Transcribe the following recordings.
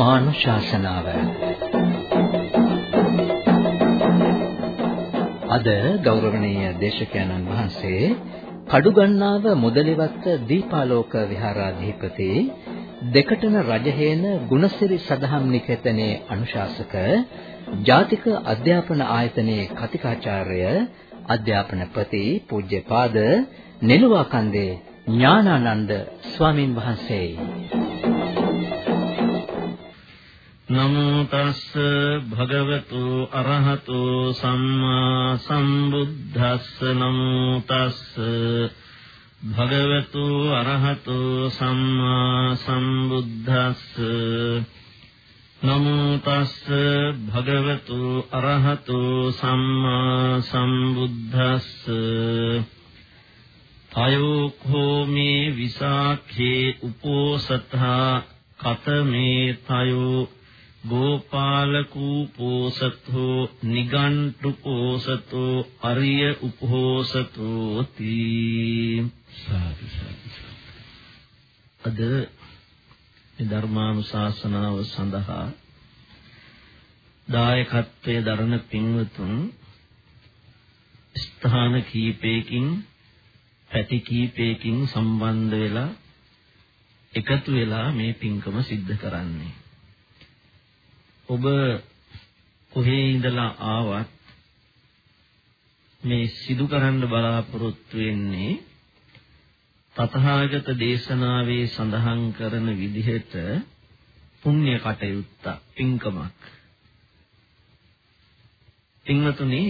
ධර්මානුශාසනාව. අද ගෞරවනීය දේශකයන්න් වහන්සේ කඩුගන්නාව මුදලිවත්ත දීපාලෝක විහාරාධිපති දෙකටන රජහේන ගුණසිරි සදහම් නිකේතනයේ අනුශාසක ජාතික අධ්‍යාපන ආයතනයේ කතිකාචාර්ය අධ්‍යාපනපති පූජ්‍යපාද නෙළුවාකන්දේ ඥානානන්ද ස්වාමින් වහන්සේයි නමෝ තස්ස භගවතු අරහතු සම්මා සම්බුද්දස්ස නමෝ තස්ස භගවතු අරහතු සම්මා සම්බුද්දස්ස නමෝ තස්ස භගවතු අරහතු සම්මා සම්බුද්දස්ස තයෝ කෝමේ විසාඛේ උපෝසතා කතමේ තයෝ ගෝපාල කූපෝසතෝ නිගණ්ඨු පෝසතෝ අරිය උපෝසතෝ තී අද මේ ධර්මානුශාසනාව සඳහා දායකත්වයේ දරන පින්වතුන් ස්ථාන කීපයකින් පැති කීපයකින් සම්බන්ධ වෙලා එකතු වෙලා මේ පින්කම සිද්ධ කරන්නේ ඔබ කොහේ ඉඳලා ආවත් මේ සිදු කරන්න බලාපොරොත්තු වෙන්නේ තථාගත දේශනාවේ සඳහන් කරන විදිහට පුණ්‍ය කටයුත්ත පින්කමක්. පින්වතුනි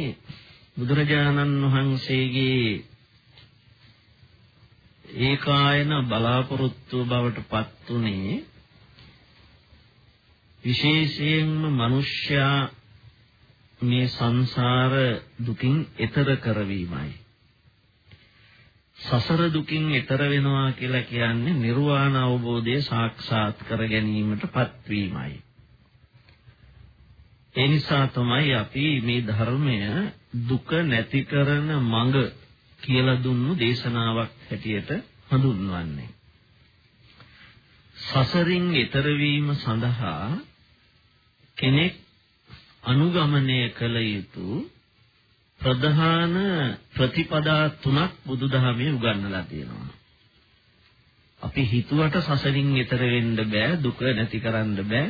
බුදුරජාණන් වහන්සේගේ ඒකායන බලාපොරොත්තු බවට පත් උනේ විශේෂයෙන්ම මිනිස්යා මේ සංසාර දුකින් එතර කරවීමයි. සසර දුකින් එතර වෙනවා කියලා කියන්නේ නිර්වාණ අවබෝධය සාක්ෂාත් කර ගැනීමට පත්වීමයි. ඒ නිසා තමයි අපි මේ ධර්මය දුක නැති කරන මඟ කියලා දුන්නු දේශනාවක් හැටියට හඳුන්වන්නේ. සසරින් එතර වීම සඳහා කෙනෙක් අනුගමනය කළ යුතු ප්‍රධාන ප්‍රතිපදා තුනක් බුදුදහමේ උගන්වලා තියෙනවා. අපි හිතුවට සසරින් එතර වෙන්න බෑ දුක නැති කරන්න බෑ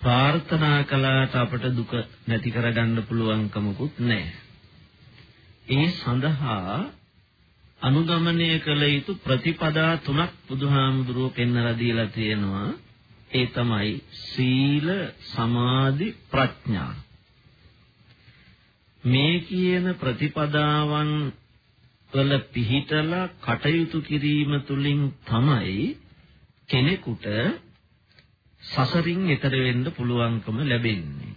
ප්‍රාර්ථනා කළාට අපට දුක නැති කරගන්න පුළුවන්කමකුත් නැහැ. ඒ සඳහා අනුගමනය කළ යුතු ප්‍රතිපදා තුනක් බුදුහාමුදුරුවෝ පෙන්වලා දීලා තියෙනවා. ඒ තමයි සීල සමාධි ප්‍රඥා මේ කියන ප්‍රතිපදාවන් වල පිහිටලා කටයුතු කිරීම තුළින් තමයි කෙනෙකුට සසරින් එතර වෙන්න පුළුවන්කම ලැබෙන්නේ.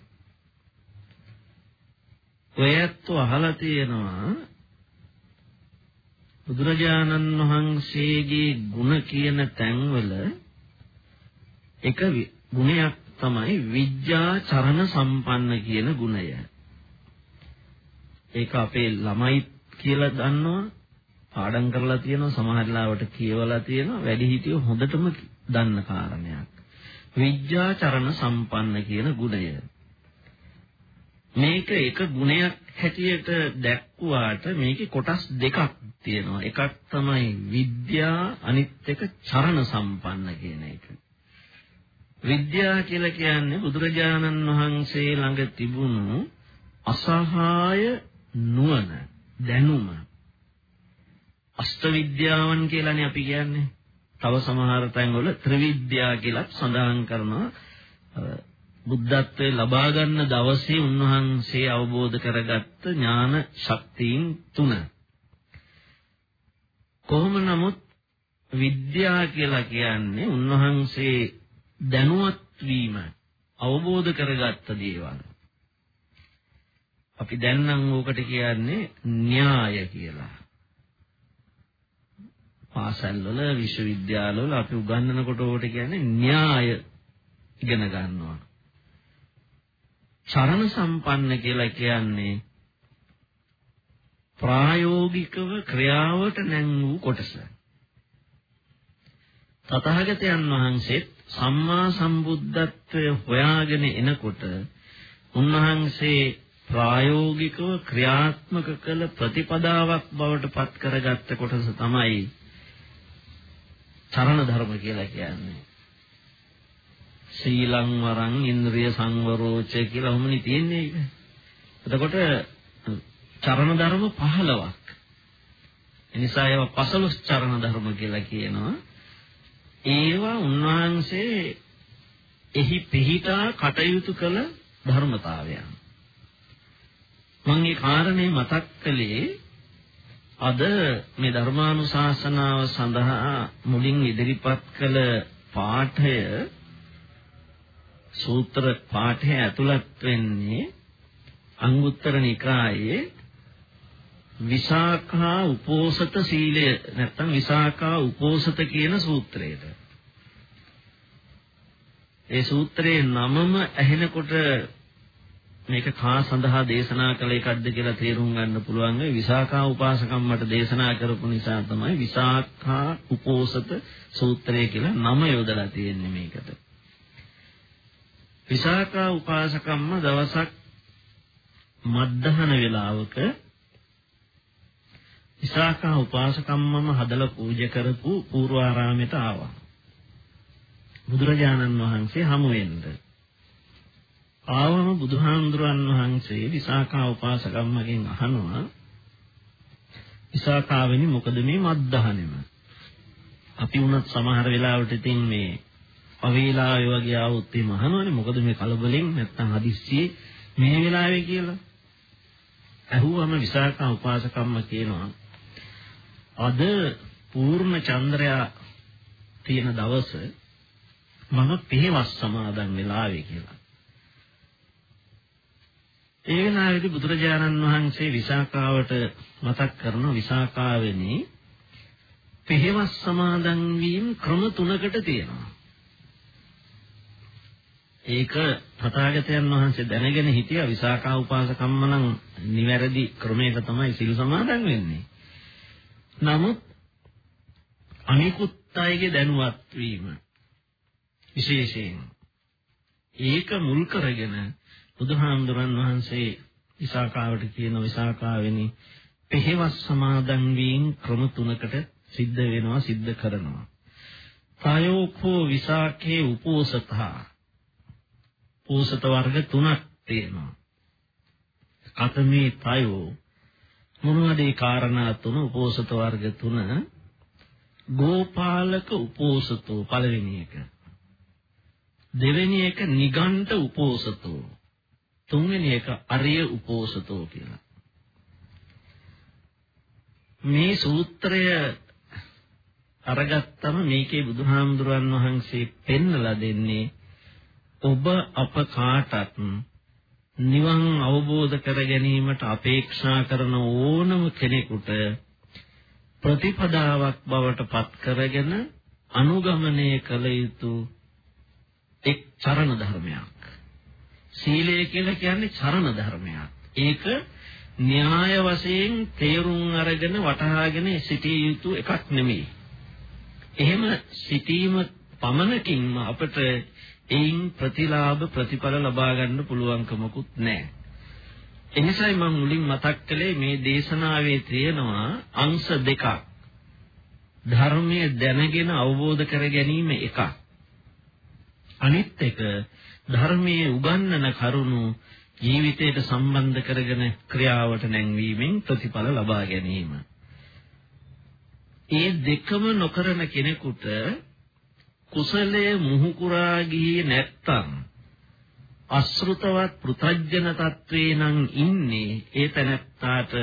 ඔයත් අහලා තියෙනවා බුදුරජාණන් වහන්සේගේ ගුණ කියන තැන්වල එක ගුණයක් තමයි විද්‍යා චරණ සම්පන්න කියන ගුණය. ඒක අපේ ළමයි කියලා දන්නවා පාඩම් කරලා තියෙනවා සමහර ලාවට කියවලා තියෙනවා වැඩිහිටියෝ හොඳටම දන්න කාරණයක්. විද්‍යා චරණ සම්පන්න කියන ගුණය. මේක එක ගුණයක් හැටියට දැක්ුවාට මේකේ කොටස් දෙකක් තියෙනවා. එකක් තමයි විද්‍යා අනිත් එක චරණ සම්පන්න කියන එක. විද්‍යාව කියලා කියන්නේ බුදුරජාණන් වහන්සේ ළඟ තිබුණු අසහාය නුවණ දැනුම අෂ්ට විද්‍යාවන් කියලානේ අපි කියන්නේ. තව සමහර තැන්වල ත්‍රිවිද්‍යා කියලා සඳහන් කරනවා. බුද්ධත්වයේ ලබා ගන්න දවසේ උන්වහන්සේ අවබෝධ කරගත්ත ඥාන ශක්තියින් තුන. කොහොම නමුත් විද්‍යා කියලා කියන්නේ උන්වහන්සේ දැනුවත් වීම අවබෝධ කරගත්ත දේවල්. අපි දැන් නම් ඕකට කියන්නේ න්‍යාය කියලා. පාසල්වල විශ්වවිද්‍යාලවල අපි උගන්වනකොට ඕකට කියන්නේ න්‍යාය ඉගෙන ගන්නවා. චරණ සම්පන්න කියලා කියන්නේ ප්‍රායෝගිකව ක්‍රියාවට නැං වූ කොටස. තථාගතයන් වහන්සේ සම්මා සම්බුද්ධත්වය හොයාගෙන එනකොට උන්වහන්සේ ප්‍රායෝගිකව ක්‍රියාත්මක කළ ප්‍රතිපදාවක් බවට පත් කරගත්ත කොටස තමයි චරණ ධර්ම කියලා කියන්නේ. ශීලං වරං ඉන්ද්‍රිය සංවරෝච කියලා වමනි තියෙන්නේ ඒක. එතකොට චරණ ධර්ම 15ක්. එනිසා ඒවා පසළොස් චරණ ධර්ම කියලා කියනවා. ඒවා උන්වහන්සේ එහි පිහිටා කටයුතු කළ ධර්මතාවයන්. මම මේ කාරණේ මතක් කළේ අද මේ ධර්මානුශාසනාව සඳහා මුලින් ඉදිරිපත් කළ පාඨය සූත්‍ර පාඨය ඇතුළත් වෙන්නේ අංගුත්තර නිකායේ විසාඛා උපෝසත සීලය නැත්නම් විසාඛා උපෝසත කියන සූත්‍රයට. ඒ සූත්‍රයේ නමම ඇහෙනකොට මේක කා සඳහා දේශනා කළ එකක්ද කියලා තේරුම් ගන්න පුළුවන් වෙයි විසාඛා උපාසකම් මට දේශනා කරපු නිසා තමයි විසාඛා උපෝසත සූත්‍රය කියලා නම යොදලා තියෙන්නේ මේකට. විසාඛා උපාසකම්ම දවසක් මද්දහන වේලාවක විසාඛා උපාසකම්මම හදලා පූජා කරපු පූර්වාරාමයට ආවා. බුදුරජාණන් වහන්සේ හමු වෙන්න. ආවම බුදුහාමුදුරන් වහන්සේ විසාඛා උපාසකම්මගෙන් අහනවා විසාඛාවෙනි මොකද මේ මද්දහනෙම? අපි වුණත් සමහර වෙලාවට ඉතින් මේ අවේලාවේ වගේ ආවොත් එහෙම අහනවනේ මොකද මේ කලබලෙන් නැත්තම් හදිස්සියේ මේ වෙලාවේ කියලා. අහුවම විසාඛා උපාසකම්ම කියනවා අද පූර්ණ චන්ද්‍රයා තියෙන දවස මම පෙහෙවස් සමාදන් වෙලාවේ කියලා. ඒ වෙලාවේදී බුදුරජාණන් වහන්සේ විසාකාවට මතක් කරන විසාකාවෙනි පෙහෙවස් සමාදන් වීම ක්‍රම තුනකට තියෙනවා. ඒක තථාගතයන් වහන්සේ දැනගෙන හිටියා විසාකා උපාසකම්ම නම් නිවැරදි ක්‍රමයක තමයි සිල් සමාදන් වෙන්නේ. නමුත් අනිකුත් අයගේ දැනුවත් වීම විශේෂයෙන් ඒක මුල් කරගෙන බුදුහාමුදුරන් වහන්සේ විසාකාවට කියන විසාකාවෙනි පෙහෙවස් සමාදන් වීම ක්‍රම තුනකට සිද්ධ වෙනවා සිද්ධ කරනවා. කායෝකෝ විසාකේ උපෝසතා පෝසත වර්ග තුනක් තියෙනවා. කතමේ තයෝ මොනවද ඒ කාරණා තුන? උපෝසත වර්ග තුන. ගෝපාලක උපෝසතෝ පළවෙනි එක. දෙවෙනි එක නිගණ්ඨ උපෝසතෝ තුන්වෙනි එක අරිය උපෝසතෝ කියලා. මේ සූත්‍රය අරගත්තම මේකේ බුදුහාමුදුරන් වහන්සේ පෙන්නලා දෙන්නේ ඔබ අප කාටත් නිවන් අවබෝධ කර ගැනීමට අපේක්ෂා කරන ඕනම කෙනෙකුට ප්‍රතිපදාවක් බවට පත් කරගෙන අනුගමනය කළ යුතු එක් චරණ ධර්මයක්. සීලය කියලා කියන්නේ චරණ ධර්මයක්. ඒක න්‍යාය වශයෙන් තේරුම් අරගෙන වටහාගෙන සිටිය යුතු එකක් නෙමෙයි. එහෙම සිටීම පමණකින්ම අපට එයින් ප්‍රතිලාභ ප්‍රතිඵල ලබා ගන්න පුළුවන්කමකුත් නැහැ. එනිසායි මම මුලින් මතක් කළේ මේ දේශනාවේ තියෙනවා අංශ දෙකක්. ධර්මයේ දැනගෙන අවබෝධ කර ගැනීම එකක්. අනිත් එක ධර්මයේ උගන්වන කරුණු ජීවිතයට සම්බන්ධ කරගෙන ක්‍රියාවට නැංවීමෙන් ප්‍රතිඵල ලබා ගැනීම. ඒ දෙකම නොකරන කෙනෙකුට කුසලයේ මුහුකුරා ගියේ නැත්තම් අසෘතවත් පෘතජ්ජන තත්වේ නම් ඉන්නේ ඒ තැනත්තාට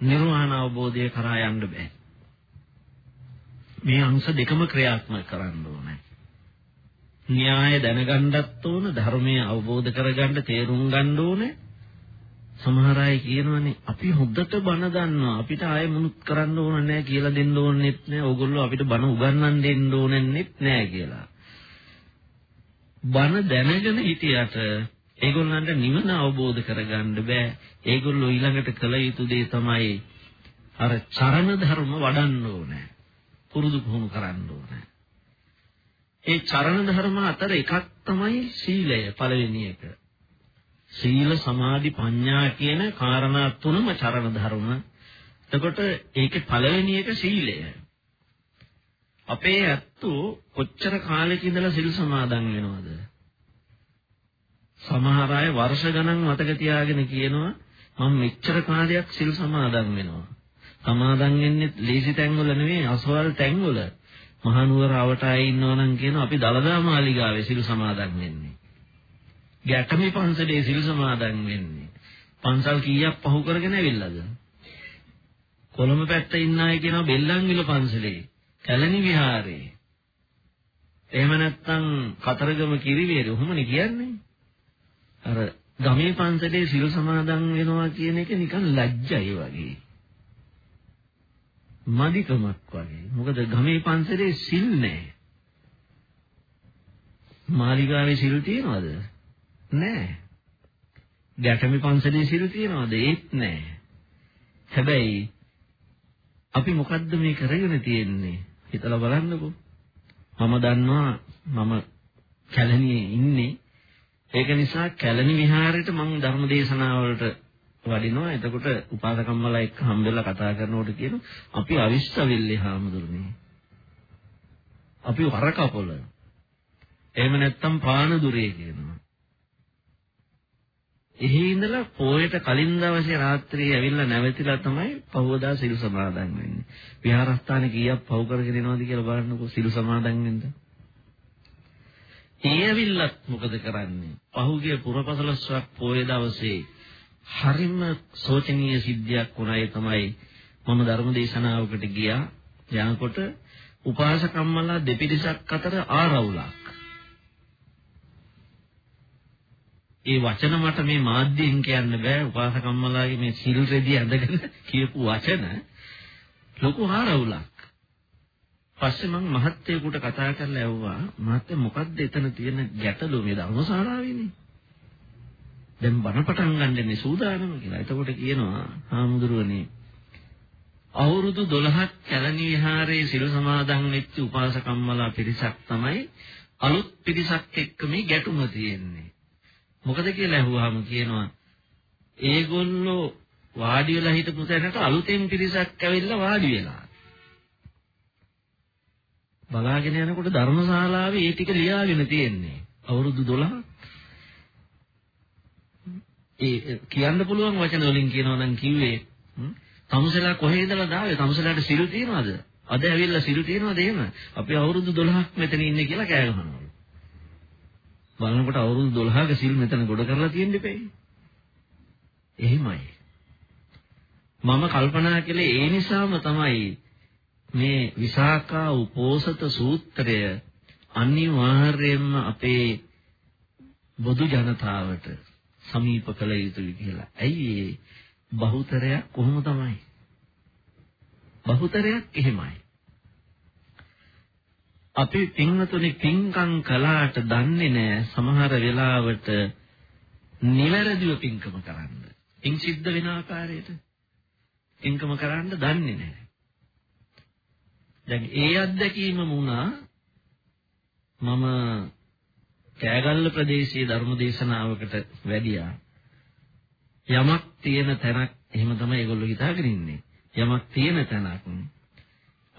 නිර්වාණ අවබෝධය කරා යන්න බෑ. මේ අංශ දෙකම ක්‍රියාත්මක කරන්න ඕනේ. න්‍යාය දැනගන්නත් ඕන ධර්මය අවබෝධ කරගන්න තේරුම් ගන්න ඕනේ සමහර අය කියනවානේ අපි හොද්දට බණ දන්නවා. අපිට ආයෙ මොනුත් කරන්න ඕන නැහැ කියලා දෙන්න ඕනෙත් නැහැ. ඕගොල්ලෝ අපිට බණ උගන්වන්න දෙන්න ඕනෙත් නැහැ කියලා. බණ දැනගෙන හිටියට ඒගොල්ලන්ට නිවන අවබෝධ කරගන්න බෑ. ඒගොල්ලෝ ඊළඟට කළ යුතු දේ තමයි අර චරණ ධර්ම වඩන්න ඕනේ. පුරුදු පුහුණු කරන්න ඕනේ. ඒ චරණ ධර්ම අතර එකක් තමයි සීලය. පළවෙනි එක. සීල සමාධි ප්‍රඥා කියන කාරණා තුනම චරණ ධර්ම. එතකොට ඒකේ පළවෙනි එක සීලය. අපේ ඇත්තෝ කොච්චර කාලෙක ඉඳලා සිල් සමාදන් වෙනවද? සමහර අය වර්ෂ ගණන් මතක තියාගෙන කියනවා මම මෙච්චර කාලයක් සිල් සමාදන් වෙනවා. සමාදන් වෙන්නේ ලීසි තැන්වල නෙවෙයි අසවල් තැන්වල. මහනුවර අවටායේ ඉන්නවනම් කියන අපි දලදා මාලිගාවේ සිල් සමාදන් වෙන්නේ. ගැටමි පන්සලේ සිල් සමාදන් වෙන්නේ. පන්සල් කීයක් පහු කරගෙන ඇවිල්ලාද? කොළඹ පැත්තේ ඉන්න අය කියනවා බෙල්ලන්විල පන්සලේ, කැලණි විහාරේ. එහෙම නැත්නම් කතරගම කිරිවේරේ ඔහොමනේ කියන්නේ. අර ගමේ පන්සලේ සිල් සමාදන් වෙනවා කියන එක නිකන් ලැජ්ජයි වගේ. මදිකමක් වගේ. මොකද ගමේ පන්සලේ සිල් නැහැ. මාලිගාවේ සිල් තියනවද? නැහැ. ගැටමි පන්සලේ සිල් තියනවද? ඒත් නැහැ. හැබැයි අපි මොකද්ද මේ කරගෙන තියෙන්නේ? හිතලා බලන්නකෝ. මම දන්නවා මම කැලණියේ ඉන්නේ. ඒක නිසා කැලණි විහාරයට මම ධර්ම දේශනාවලට වඩිනවා. එතකොට උපාසකම්මලා එක්ක හම්බෙලා කතා කරනකොට කියන අපි අවිස්සවිල්ලේ හාමුදුරනේ. අපි වරකපොළ. එහෙම නැත්තම් පානදුරේ කියනවා. එහි ඉඳලා පොයට කලින් දවසේ රාත්‍රියේ ඇවිල්ලා නැවතිලා තමයි පහවදා සිල් සමාදන් වෙන්නේ. විහාරස්ථානේ කීයක් පව් කරගෙන එනවද කියලා බලන්නකෝ සිල් සමාදන් වෙන්න. ඒ ඇවිල්ලත් මොකද කරන්නේ? පහුගිය පුරපසළොස්වක් පොය දවසේ හරිම සෝචනීය සිද්ධියක් වුණා ඒ තමයි මම ධර්ම දේශනාවකට ගියා යනකොට උපාසකම්මලා දෙපිරිසක් අතර ආරවුලක් ඒ වචන මට මේ මාධ්‍යයෙන් කියන්න බෑ උපාසකම්මලාගේ මේ සිල් රෙදි ඇඳගෙන කියපු වචන ලොකු ආරවුලක් පස්සේ මම මහත්තයෙකුට කතා කරලා ඇහුවා මහත්තයා මොකද්ද එතන තියෙන ගැටලුව මේ ධර්මශාලාවේනේ දැන් බණ පටන් ගන්නනේ සූදානම කියලා. එතකොට කියනවා හාමුදුරුවනේ අවුරුදු 12ක් කැලණි විහාරයේ සිල් සමාදන් වෙච්ච උපාසකම්මලා පිරිසක් තමයි අලුත් පිරිසක් එක්ක මේ ගැටුම තියෙන්නේ. මොකද කියලා අහුවාම කියනවා ඒගොල්ලෝ වාඩි වෙලා හිටපු තැනට අලුතෙන් පිරිසක් ඇවිල්ලා වාඩි වෙලා. බලාගෙන යනකොට ධර්මශාලාවේ ඒ ටික ලියාගෙන තියෙන්නේ. අවුරුදු 12 ඒ කියන්න පුළුවන් වචන වලින් කියනවා නම් කිව්වේ තමුසලා කොහේ ඉඳලා දාවේ තමුසලාට සිල් තියනවද? අද ඇවිල්ලා සිල් තියනවද එහෙම? අපි අවුරුදු 12ක් මෙතන ඉන්නේ කියලා කෑ ගහනවා. බලනකොට අවුරුදු 12ක සිල් මෙතන ගොඩ කරලා තියෙන්න ඉපේ. එහෙමයි. මම කල්පනා කළේ ඒ නිසාම තමයි මේ විසාකා උපෝසත සූත්‍රය අනිවාර්යයෙන්ම අපේ බොදු ජනතාවට සමීප කළ යුතුයි කියලා. ඇයි ඒ බහුතරයක් කොහොම තමයි? බහුතරයක් එහෙමයි. අපි පින්වතුනි පින්කම් කළාට දන්නේ නැහැ සමහර වෙලාවට නිවැරදිව පින්කම කරන්න. පින් සිද්ධ වෙන ආකාරයට පින්කම කරන්න දන්නේ නැහැ. දැන් ඒ අත්දැකීම වුණා මම කෑගල්ල ප්‍රදේශයේ ධර්ම දේශනාවකට වැඩියා. යමක් තියෙන තැනක් එහෙම තමයි ඒගොල්ලෝ හිතාගෙන ඉන්නේ. යමක් තියෙන තැනක්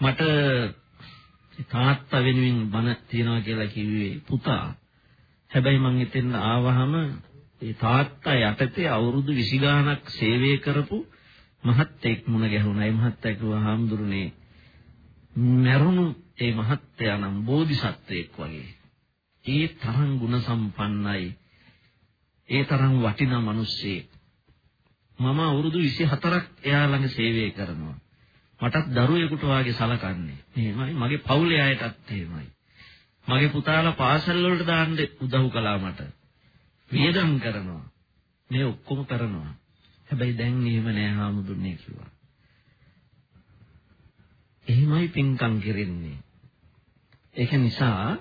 මට තාත්තා වෙනුවෙන් බණ තියනවා කියලා කිව්වේ පුතා. හැබැයි මං එතෙන් ආවහම ඒ තාත්තා යටතේ අවුරුදු 20 ගාණක් සේවය කරපු මහත්තයෙක් මුණ ගැහුණා. ඒ මහත්තයා කිව්වා හාමුදුරනේ මරුණු ඒ මහත්තයා නම් බෝධිසත්වයෙක් වගේ. ඒ තරම් ගුණ සම්පන්නයි. ඒ තරම් වටිනා මිනිස්සෙක්. මම අවුරුදු 24ක් එයා ළඟ සේවය කරනවා. මටත් දරුවෙකුට වාගේ සලකන්නේ. එහෙමයි මගේ පවුලේ අයටත් එහෙමයි. මගේ පුතාලා පාසල් වලට දාන්න උදව් කළා මට. වියදම් කරනවා. මේ ඔක්කොම කරනවා. හැබැයි දැන් එහෙම නෑ හාමුදුරනේ කිව්වා. එහෙමයි පින්කම් කෙරෙන්නේ. ඒක නිසා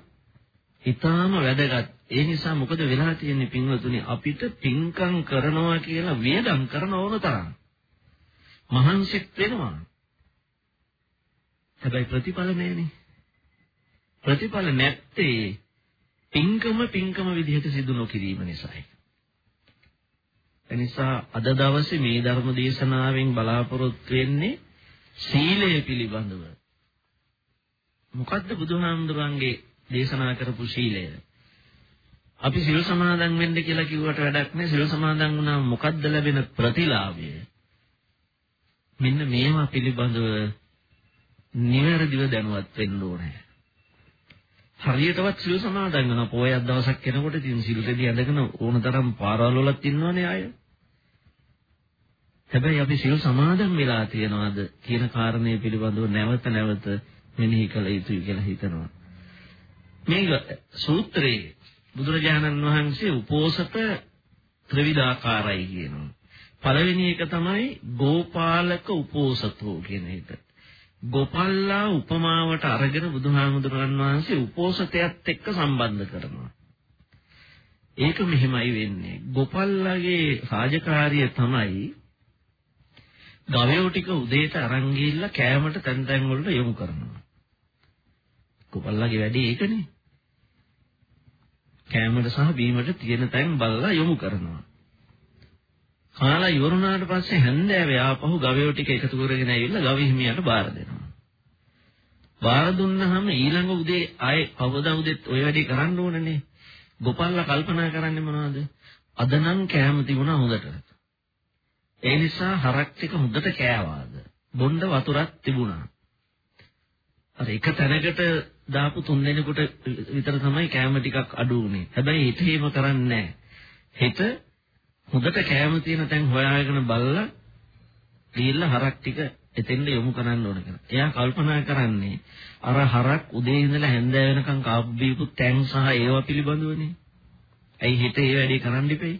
ඊටාම වැදගත්. ඒ නිසා මොකද වෙලා තියෙන්නේ පින්වතුනි අපිට පින්කම් කරනවා කියලා වියදම් කරන ඕන තරම්. මහන්සිත් වෙනවා. හැබැයි ප්‍රතිඵල නැහැනේ. ප්‍රතිඵල නැත්තේ පින්කම පින්කම විදිහට සිදු නොකිරීම නිසායි. එනිසා අද දවසේ මේ ධර්ම දේශනාවෙන් බලාපොරොත්තු වෙන්නේ සීලය පිළිබඳව. මොකද්ද බුදුහාමුදුරන්ගේ දේශනා කරපු සීලය? අපි සිල් සමාදන් වෙන්න කියලා කිව්වට වැඩක් නෑ. සිල් සමාදන් වුණාම මොකද්ද ලැබෙන ප්‍රතිලාභය? මෙන්න මේවා පිළිබඳව නිවැරදිව දැනුවත් වෙන්න ඕනේ. හරියටවත් සිල් සමාදන් වෙන පොයක් දවසක් කෙනකොට ඉතින් සිල් දෙවි ඇඳගෙන ඕනතරම් පාරවල් වලත් ඉන්නවනේ අය. හැබැයි අපි සිල් සමාදන් වෙලා තියනවාද කියන කාරණය පිළිබඳව නැවත නැවත මෙනෙහි කළ යුතුයි කියලා හිතනවා. මේ සූත්‍රයේ බුදුරජාණන් වහන්සේ උපෝසත ත්‍රිවිධාකාරයි කියනවා. පළවෙනි එක තමයි ගෝපාලක උපෝසතෝ කියන එක. ගෝපල්ලා උපමාවට අරගෙන බුදුහාමුදුරන් වහන්සේ උපෝසතයත් එක්ක සම්බන්ධ කරනවා. ඒක මෙහෙමයි වෙන්නේ. ගෝපල්ලාගේ රාජකාරිය තමයි ගවයෝ ටික උදේට අරන් ගිහිල්ලා කෑමට තැන් තැන් වලට යොමු කරනවා. ගෝපල්ලාගේ වැඩේ ඒකනේ. කෑමට සහ බීමට තියෙන තැන් බලලා යොමු කරනවා. කාලා ඉවරුණාට පස්සේ හැන්දෑවේ ආපහු ගවයෝ ටික එකතු කරගෙන ඇවිල්ලා ගව හිමියට බාර දෙනවා. බාර දුන්නාම ඊළඟ උදේ ආයේ කවදා උදෙත් ওই වැඩේ කරන්න ඕනනේ. ගොපල්ලා කල්පනා කරන්නේ මොනවද? අද නම් කෑම තිබුණා හොඳට. ඒ නිසා හරක් ටික හොඳට කෑවාද. බොණ්ඩ වතුරක් තිබුණා. අර එක තැනකට දාපු තුන් දෙනෙකුට විතර තමයි කෑම ටිකක් අඩු වුනේ. හැබැයි හිත හේම කරන්නේ නැහැ. හිත හොඳට කෑම තියෙන තැන් හොයාගෙන බලලා ගිහිල්ලා හරක් ටික එතෙන්ද යොමු කරන්න ඕන කියලා. එයා කල්පනා කරන්නේ අර හරක් උදේ ඉඳලා හැන්දෑ වෙනකන් කාපු බීපු තැන් සහ ඒවා පිළිබඳවනේ. ඇයි හිත ඒ වැඩේ කරන්න ඉපෙයි?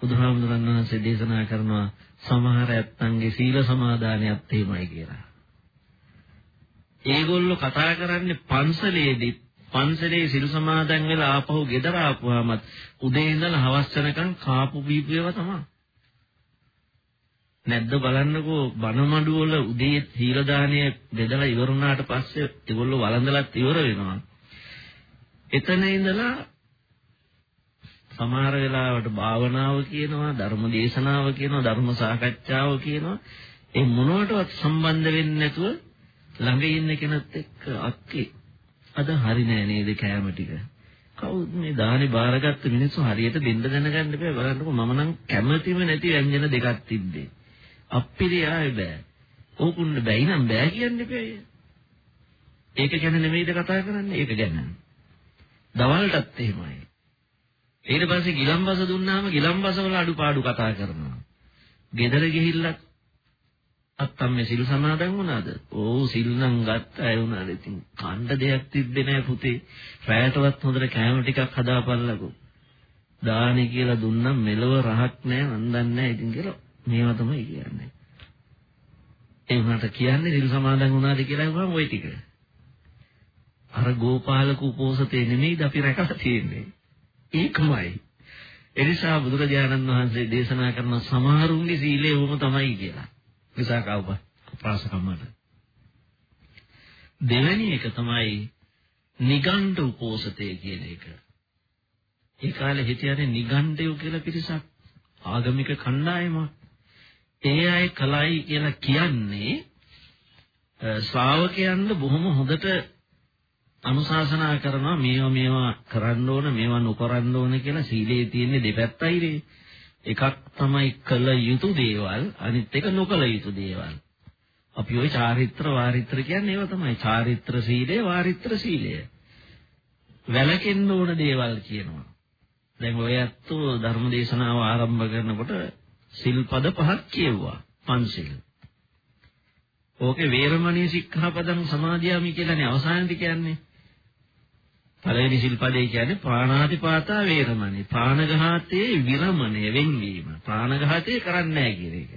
බුදුහාමුදුරන් වහන්සේ දේශනා කරනවා සමහර ඇත්තන්ගේ සීල සමාදානයත් එහෙමයි කියලා. ඒගොල්ලෝ කතා කරන්නේ පන්සලේදී පන්සලේ සිල් සමාදන් වෙලා ආපහු ගෙදර ආපුවාමත් උදේ ඉඳලා හවස් වෙනකන් කාපු බීපු ඒවා තමයි. නැද්ද බලන්නකෝ බණමඩු වල උදේ සීල දාණය බෙදලා ඉවරුණාට පස්සේ ඒගොල්ලෝ වළඳලත් ඉවර වෙනවා. එතන ඉඳලා සමහර වෙලාවට භාවනාව කියනවා ධර්ම දේශනාව කියනවා ධර්ම සාකච්ඡාව කියනවා ඒ මොනවටවත් සම්බන්ධ වෙන්නේ නැතුව ළඟ ඉන්න කෙනත් එක්ක අක්කේ අද හරි නෑ නේද කෑම ටික. කවුද මේ දානේ බාරගත්ත මිනිස්සු හරියට දෙන්න දැනගන්න බෑ බලන්නකො මම නම් කැමැතිම නැති ව්‍යංජන දෙකක් තිබ්බේ. අප්පිරියාය බෑ. ඕකුන්න බැයි නම් බෑ කියන්න බෑ. ඒක ගැන නෙමෙයිද කතා කරන්නේ ඒක ගැන. දවල්ටත් එහෙමයි. ඊට පස්සේ ගිලම්බස දුන්නාම ගිලම්බස වල අඩුපාඩු කතා කරනවා. ගෙදර ගිහිල්ලා අත්තම් මේ සිල් සමාදන් වුණාද? ඕ සිල් නම් ගත්ත අය වුණාද? ඉතින් කණ්ඩ දෙයක් තිබ්බේ නැහැ පුතේ. රැයටවත් හොඳට කෑම ටිකක් හදාපල්ලකෝ. දානේ කියලා දුන්නම් මෙලව රහක් නැහැ මන් දන්නේ නැහැ ඉතින් කියලා මේවා තමයි කියන්නේ. ඒ වුණාට කියන්නේ සිල් සමාදන් වුණාද කියලා වුණාම ওই ටික. අර ගෝපාලක උපෝසතේ නෙමෙයිද අපි රැකලා තියෙන්නේ. ඒකමයි. එනිසා බුදුරජාණන් වහන්සේ දේශනා කරන සමහරුන්ගේ සීලය වුම තමයි කියලා. විසාකාව ප්‍රාසකම්මට. දෙවෙනි එක තමයි නිගණ්ඨ උපෝසතය කියන එක. ඒ කාලේ හිටියනේ නිගණ්ඨයෝ කියලා පිරිසක් ආගමික කණ්ඩායමක්. ඒ අය කලයි කියලා කියන්නේ ශ්‍රාවකයන්ට බොහොම හොඳට අනුශාසනා කරනවා මේවා මේවා කරන්න ඕන මේවා නොකරන්න ඕන කියලා සීලේ තියෙන දෙපැත්තයි එකක් තමයි කළ යුතු දේවල් අනිත් එක නොකළ යුතු දේවල්. අපි ওই චාරිත්‍ර වාරිත්‍ර කියන්නේ ඒවා තමයි. චාරිත්‍ර සීලය වාරිත්‍ර සීලය. වැලකෙන්න ඕන දේවල් කියනවා. දැන් ඔය ඇත්තෝ ධර්මදේශනාව ආරම්භ කරනකොට සිල්පද පහක් කියුවා. පන්සිල්. ඕකේ වේරමණී සික්ඛාපදං සමාදියාමි කියලානේ අවසානයේදී කියන්නේ. පළවෙනි සිල්පදේ කියන්නේ ප්‍රාණාතිපාතා වේරමණී. ප්‍රාණඝාතයේ විරමණය වෙන්වීම. ප්‍රාණඝාතය කරන්නේ නැහැ කියන එක.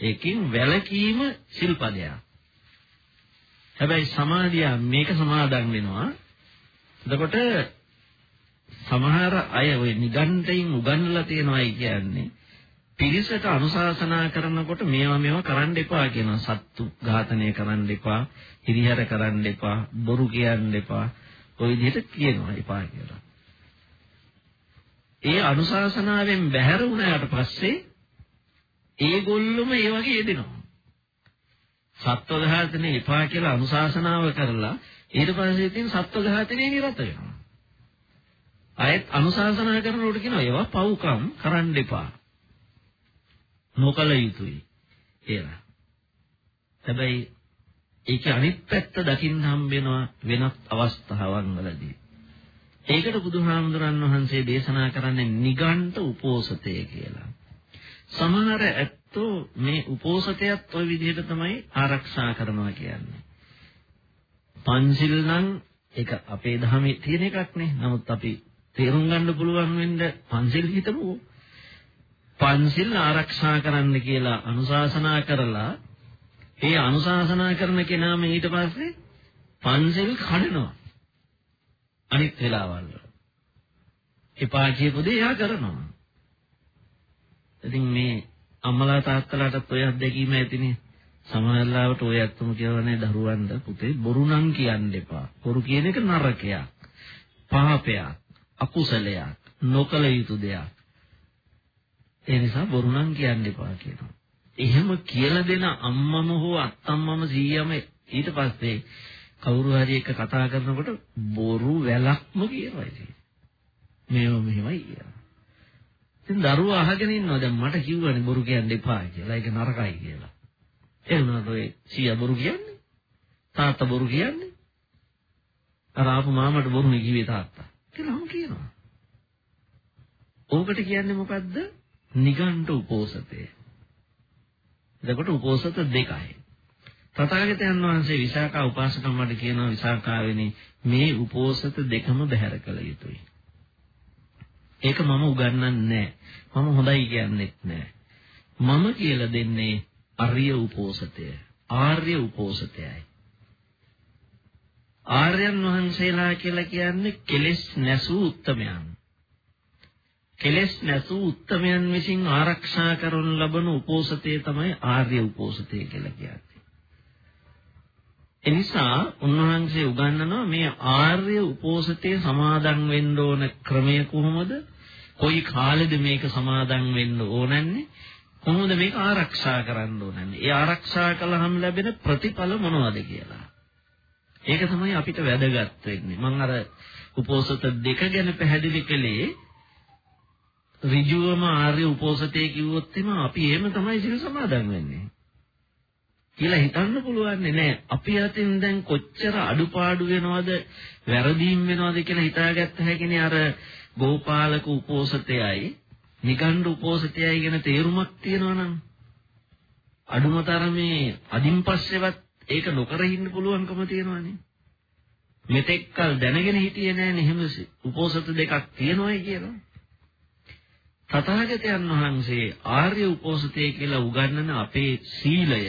ඒකෙන් වැළකීම සිල්පදයක්. හැබැයි සමාධිය මේක සමාදන් වෙනවා. එතකොට සමහර අය ওই නිගණ්ඨයෙන් උගන්වලා තියෙනවායි කියන්නේ පිරිසට අනුශාසනා කරනකොට මේවා මේවා කරන්න එපා කියනවා. සත්තු ඝාතනය කරන්න එපා, හිරිහැර කරන්න එපා, බොරු කියන්න එපා. ওই විදිහට කියනවා එපා කියලා. ඒ අනුශාසනාවෙන් බැහැර වුණාට පස්සේ ඒගොල්ලොම ඒ වගේ යෙදෙනවා. සත්ව ඝාතනය එපා කියලා අනුශාසනාව කරලා ඊට පස්සේ ඉතින් සත්ව ඝාතනයේ නිරත වෙනවා. අයත් අනුශාසනා කරනකොට කියනවා ඒවා පව්කම් කරන්න එපා. නොකල යුතුයි කියලා. හැබැයි ඒකේ අනිත් පැත්ත දකින්න හම්බ වෙනවා වෙනත් අවස්ථාවන් වලදී. ඒකට බුදුහාමුදුරන් වහන්සේ දේශනා කරන්නේ නිගණ්ඨ උපෝසතය කියලා. සමහර ඇත්තෝ මේ උපෝසතයත් ওই විදිහට තමයි ආරක්ෂා කරනවා කියන්නේ. පංචිල් නම් ඒක අපේ ධර්මයේ තියෙන එකක් නේ. නමුත් අපි තේරුම් ගන්න පුළුවන් වෙන්න පංචිල් හිතමු. පංචිල් ආරක්ෂා කරන්න කියලා අනුශාසනා කරලා ඒ අනුශාසනා කරන කෙනාම ඊට පස්සේ පංචිල් කඩනවා. අනිත් වෙලාවල් වල. එපා කියපු දේ එයා කරනවා. ඉතින් මේ අම්මලා තාත්තලාටත් ඔය අත්දැකීම ඇතිනේ. සමහරවිට ඔය ඇත්තම කියවනේ දරුවන්ට පුතේ බොරු නම් කියන්න එපා. බොරු කියන එක නරකයක්. පාපයක්. අකුසලයක්. නොකල යුතු දෙයක්. ඒ නිසා බොරු නම් කියන්න එපා කියනවා. එහෙම කියලා දෙන අම්මම හෝ අත්තම්මම සීයම ඊට පස්සේ කවුරු හරි එක කතා කරනකොට බොරු වැලක්ම කියනවා ඉතින්. මේව මෙහෙමයි කියනවා. ඉතින් දරුවා අහගෙන ඉන්නවා දැන් මට කිව්වනේ බොරු කියන්න එපා කියලා. ඒක නරකයි කියලා. ඒ වුණාට ඔය සීයා බොරු කියන්නේ? තාත්තා බොරු කියන්නේ? අර ආපු මාමට බොරුනේ කිව්වේ තාත්තා. කියලා හම් කියනවා. ඕකට කියන්නේ මොකද්ද? නිගණ්ඨ උපෝසතය. එතකොට උපෝසත දෙකයි. තථාගතයන් වහන්සේ විසාකා උපාසකම්මට කියනවා විසාකාවෙනි මේ උපෝසත දෙකම බැහැර කළ යුතුයි. ඒක මම උගන්වන්නේ නැහැ. මම හොඳයි කියන්නේත් නැහැ. මම කියලා දෙන්නේ අරිය උපෝසතය. ආර්ය උපෝසතයයි. ආර්යයන් වහන්සේලා කියලා කියන්නේ කෙලෙස් නැසූ උත්තමයන්. කෙලෙස් නැසූ උත්තමයන් විසින් ආරක්ෂා කරනු ලබන උපෝසතය තමයි ආර්ය උපෝසතය කියලා කියන්නේ. එනිසා උන්වහන්සේ උගන්වනවා මේ ආර්ය උපෝසතයේ සමාදන් වෙන්න ඕන ක්‍රමය කොහොමද? කොයි කාලෙද මේක සමාදන් වෙන්න ඕනන්නේ? කොහොමද මේක ආරක්ෂා කරන්න ඕනන්නේ? ඒ ආරක්ෂා කළාම ලැබෙන ප්‍රතිඵල මොනවද කියලා. ඒක තමයි අපිට වැදගත් වෙන්නේ. මම අර උපෝසත දෙක ගැන පැහැදිලි කළේ ඍජුවම ආර්ය උපෝසතේ කිව්වොත් එම අපි එහෙම තමයි සිල් සමාදන් වෙන්නේ. කියලා හිතන්න පුළුවන් නෑ. අපි අතින් දැන් කොච්චර අඩුපාඩු වෙනවද, වැරදීම් වෙනවද කියලා හිතාගත්ත හැකිනේ අර ගෝපාලක උපෝසතයයි නිගණ්ඩ උපෝසතයයි ගැන තේරුමක් තියෙනවනම් අඩුමතරමේ අදින් පස්සෙවත් ඒක නොකර ඉන්න පුළුවන්කම තියෙනවනේ. මෙතෙක්කල් දැනගෙන හිටියේ නෑනේ එහෙම උපෝසත දෙකක් තියෙනවයි කියලා. තථාගතයන් වහන්සේ ආර්ය උපෝසතය කියලා උගන්වන අපේ සීලය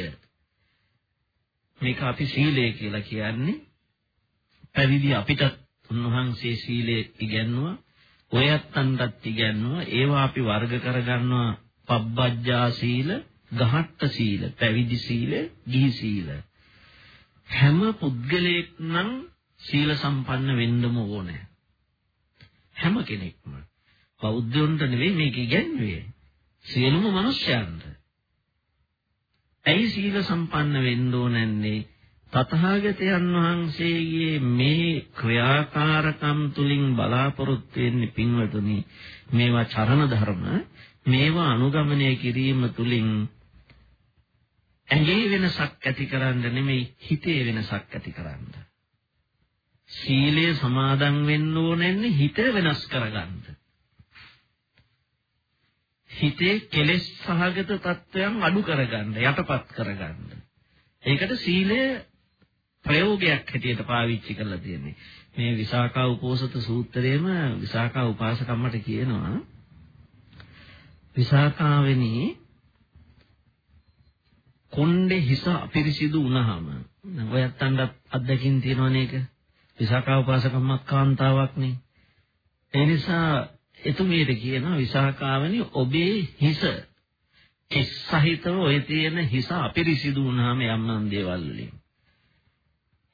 මේක අපි සීලය කියලා කියන්නේ පැවිදි අපිට උන්වහන්සේ සීලය ඉගැන්නුවා ඔයත්තන්ටත් ඉගැන්නුවා ඒවා අපි වර්ග කරගන්නවා පබ්බජ්ජා සීල, ගහට්ට සීල, පැවිදි සීල, ගිහි සීල. හැම පුද්ගලයෙක් නම් සීල සම්පන්න වෙන්නම ඕනේ. හැම කෙනෙක්ම. බෞද්ධයන්ට නෙවෙයි මේක ඉගැන්වුවේ. සියලුම මිනිස්යන්ට. ඇයි සීල සම්පන්න වෙන්න ඕනන්නේ? තථාගතයන් වහන්සේගේ මේ ක්‍රියාකාරකම් තුලින් බලාපොරොත්තු වෙන්නේ පින්වතුනි මේවා චරණ ධර්ම මේවා අනුගමනය කිරීම තුලින් ඇඟේ වෙනසක් ඇති කරන්න නෙමෙයි හිතේ වෙනසක් ඇති කරන්න සීලය සමාදන් වෙන්න ඕනෙන්නේ හිත වෙනස් කරගන්න හිතේ කෙලෙස් සහගත තත්වයන් අඩු කරගන්න යටපත් කරගන්න. ඒකට සීලය ප්‍රයෝගයක් හැටියට පාවිච්චි කරලා තියෙන්නේ. මේ විසාකා උපෝසත සූත්‍රයේම විසාකා උපාසකම්මට කියනවා විසාකාවෙනි කොණ්ඩේ හිස අපිරිසිදු වුණාම ඔයත්තන්ට අත්දැකින් තියෙනවනේ ඒක. විසාකා උපාසකම්මක් කාන්තාවක් නේ ඒ නිසා එතුමියට කියනවා විසාකාවනි ඔබේ හිස හිස් සහිතව ඔය තියෙන හිස අපිරිසිදු වුණාම යම් නම් දේවල් වලින්.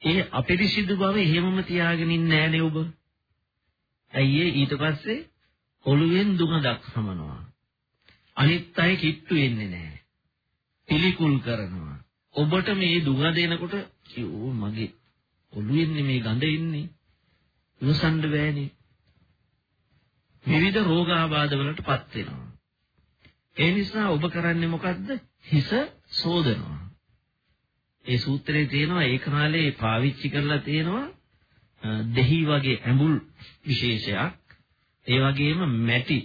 ඒ අපිරිසිදු බව එහෙමම තියාගෙන ඉන්නේ නැහනේ ඔබ. ඇයි ඊට පස්සේ ඔළුවෙන් දුඟදක් හමනවා. අනිත් අය කිට්ටු වෙන්නේ නැහැ. පිළිකුල් කරනවා. ඔබට මේ දුඟ දෙනකොට යෝ මගේ ඔළුවෙන් මේ ගඳ එන්නේ. ඉවසන්න බෑනේ. විවිධ රෝගාබාධ වලටපත් වෙනවා. ඒ නිසා ඔබ කරන්නේ මොකද්ද? හිස සෝදනවා. ඒ සූත්‍රයේ තියෙනවා ඒ කාලේ පාවිච්චි කරලා තියෙනවා දෙහි වගේ ඇඹුල් විශේෂයක්. ඒ වගේම මැටි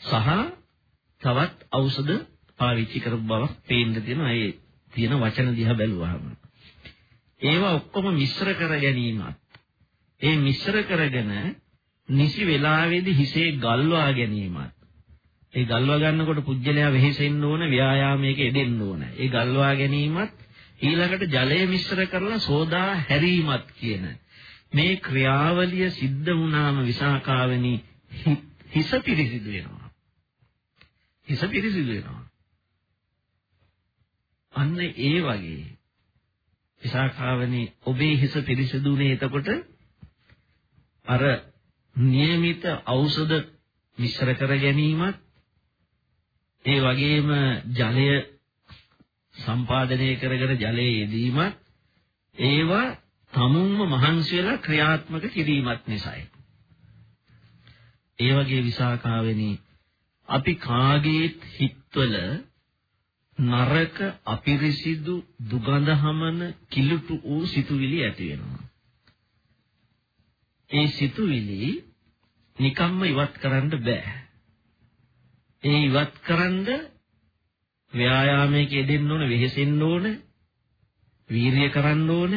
සහ තවත් ඖෂධ පාවිච්චි කරපු බවක් පේන්න තියෙනවා. ඒ තියෙන වචන දිහා බැලුවාම. ඒවා ඔක්කොම මිශ්‍ර කර ගැනීමත් ඒ මිශ්‍ර කරගෙන නිසි වෙලාවේදී හිසේ ගල්වා ගැනීමත් ඒ ගල්වා ගන්නකොට පුජ්‍යලයා වෙහෙසෙන්න ඕන ව්‍යායාමයක යෙදෙන්න ඕන. ඒ ගල්වා ගැනීමත් ඊළඟට ජලය මිශ්‍ර කරලා සෝදා හැරීමත් කියන මේ ක්‍රියාවලිය සිද්ධ වුණාම විසාකාවෙනි හිස පිරිසිදු වෙනවා. හිස පිරිසිදු වෙනවා. අන්න ඒ වගේ විසාකාවෙනි ඔබේ හිස පිරිසිදුනේ එතකොට අර નિયમિત ඖෂධ මිශ්‍ර කර ගැනීමත් ඒ වගේම ජලය සම්පාදනය කරගෙන ජලයේ යෙදීමත් ඒවා තමුන්ම මහන්සි වෙලා ක්‍රියාත්මක කිරීමත් නිසායි. ඒ වගේ විසාකාවෙනි අපි කාගේත් හිත්වල නරක අපිරිසිදු දුගඳ හමන කිලුටු වූ සිතුවිලි ඇති වෙනවා. ඒ සිතුවිලි නිකම්ම ඉවත් කරන්න බෑ. ඒ ඉවත් කරන්න ව්‍යායාමයක යෙදෙන්න ඕන, වෙහෙසෙන්න ඕන, වීරිය කරන්න ඕන.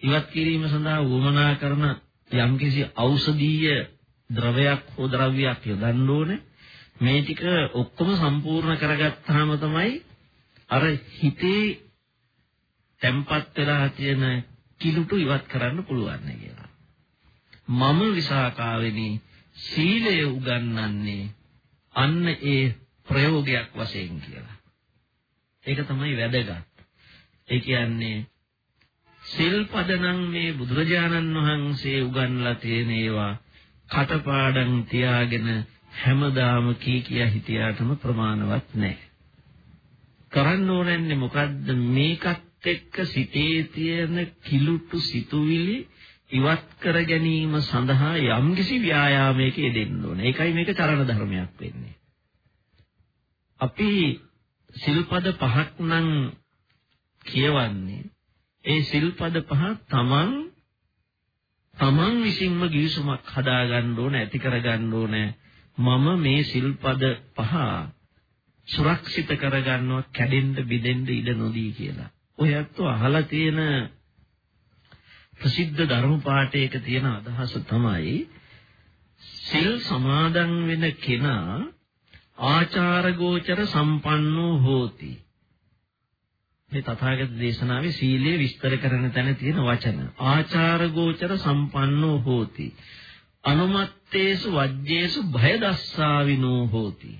ඉවත් කිරීම සඳහා වමනා කරන යම්කිසි ඖෂධීය ද්‍රවයක් හෝ ද්‍රව්‍යයක් යොදන්න ඕන. මේ ටික ඔක්කොම සම්පූර්ණ කරගත්තාම තමයි අර හිතේ තැම්පත් වෙලා තියෙන කිලුටු ඉවත් කරන්න පුළුවන් කියලා. මම විසාකාවෙනි සීලය උගන්වන්නේ අන්න ඒ ප්‍රයෝගයක් වශයෙන් කියලා. ඒක තමයි වැදගත්. ඒ කියන්නේ සිල්පද නම් මේ බුදුරජාණන් වහන්සේ උගන්ලා තියෙන ඒවා කටපාඩම් තියාගෙන හැමදාම කී කියා හිටියාටම ප්‍රමාණවත් නැහැ. කරන්න ඕනන්නේ මොකද්ද මේකත් එක්ක සිතේ තියෙන කිලුටු සිතුවිලි ඉවත් කර ගැනීම සඳහා යම්කිසි ව්‍යායාමයක යෙදෙන්න ඕන. ඒකයි මේක චරණ ධර්මයක් වෙන්නේ. අපි සිල්පද පහක් නම් කියවන්නේ ඒ සිල්පද පහ තමන් තමන් විසින්ම ගිවිසුමක් හදාගන්න ඕන ඇති කරගන්න ඕන මම මේ සිල්පද පහ සුරක්ෂිත කරගන්නවා කැඩෙන්න බිඳෙන්න ඉඩ නොදී කියලා. ඔයත් අහලා තියෙන ප්‍රසිද්ධ ධර්ම පාඨයක තියෙන අදහස තමයි සිල් සමාදන් වෙන කෙනා ආචාර ගෝචර සම්පන්නෝ හෝති. මේ තථාගත දේශනාවේ සීලය විස්තර කරන තැන තියෙන වචන. ආචාර ගෝචර සම්පන්නෝ හෝති. අනුමත්තේසු වජ්ජේසු භය දස්සාවිනෝ හෝති.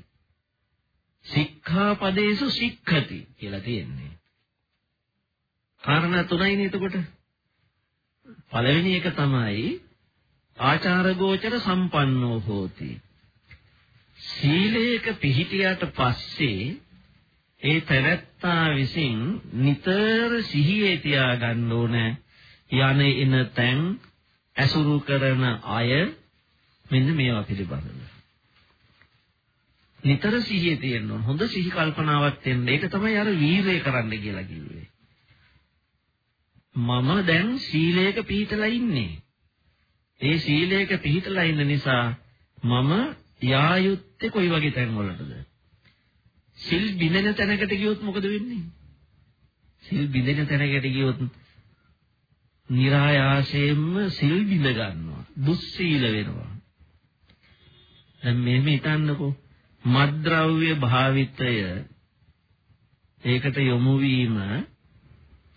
සික්ඛාපදේසු සික්ඛති කියලා තියෙන්නේ. කාරණා තුනයිනේ එතකොට. පළවෙනි එක තමයි ආචාර ගෝචර සම්පන්නෝ හෝති. සීලයක පිහිටියට පස්සේ ඒ තැනැත්තා විසින් නිතර සිහියේ තියාගන්න ඕන යන එන තැන් ඇසුරු කරන අය මෙන්න මේවා පිළිබඳව. නිතර සිහියේ තියෙන්න ඕන. හොඳ සිහි කල්පනාවක් තියෙන්න. ඒක තමයි අර වීරය කරන්න කියලා කිව්වේ. මම දැන් සීලයක පිහිටලා ඉන්නේ. ඒ සීලයක පිහිටලා ඉන්න නිසා මම යා යුත්තේ කොයි වගේ තැන් වලටද? සිල් බිඳෙන තැනකට ගියොත් මොකද වෙන්නේ? සිල් බිඳෙන තැනකට ගියොත් નિરાයාසයෙන්ම සිල් බිඳ ගන්නවා. දුස්සීල වෙනවා. දැන් මෙහෙම හිතන්නකෝ. මද්ද්‍රව්‍ය භාවිතය ඒකට යොමු වීම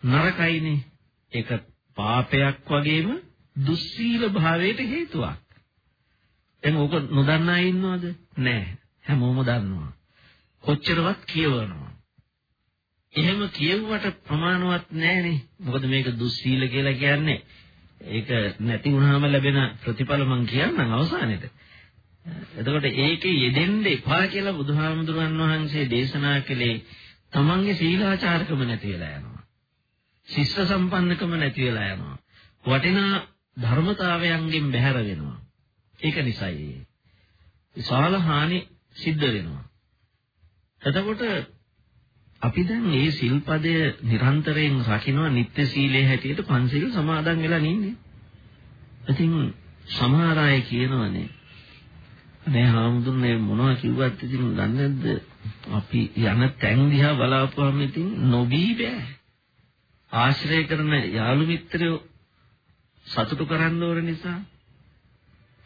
නරකයිනේ. ඒක පාපයක් වගේම දුස්සීල භාවයට හේතුවක්. දැන් ඕක නොදන්නා ඉන්නවද? නැහැ. හැමෝම දන්නවා. කොච්චරවත් කියවනවා. එහෙම කියවුවට ප්‍රමාණවත් නැහැනේ. මොකද මේක දුස්සීල කියලා කියන්නේ ඒක නැති වුණාම ලැබෙන ප්‍රතිඵල මං කියන්නම් අවසානයේදී. එතකොට ඒකේ යෙදෙන්න එපා කියලා බුදුහාමුදුරන් වහන්සේ දේශනා කළේ තමන්ගේ සීලාචාරකම නැති වෙලා යනවා. ශිෂ්ට සම්පන්නකම නැති වෙලා යනවා. වටිනා ධර්මතාවයන්ගෙන් බැහැර වෙනවා. ඒක නිසායි. විශාල හානි සිද්ධ වෙනවා. එතකොට අපි දැන් මේ සිල්පදය නිරන්තරයෙන් රකින්න නිත්‍ය සීලයේ හැටියට පන්සිල් සමාදන් වෙලා ඉන්නේ. ඉතින් සමහර අය කියනවානේ අනේ හාමුදුරනේ මොනවා කිව්වත් ඉතින් දන්නේ නැද්ද අපි යන තැන් දිහා බලාපුවාම ඉතින් නොබී බෑ ආශ්‍රය කරන යාළු මිත්‍රයෝ සතුටු කරන්න ඕන නිසා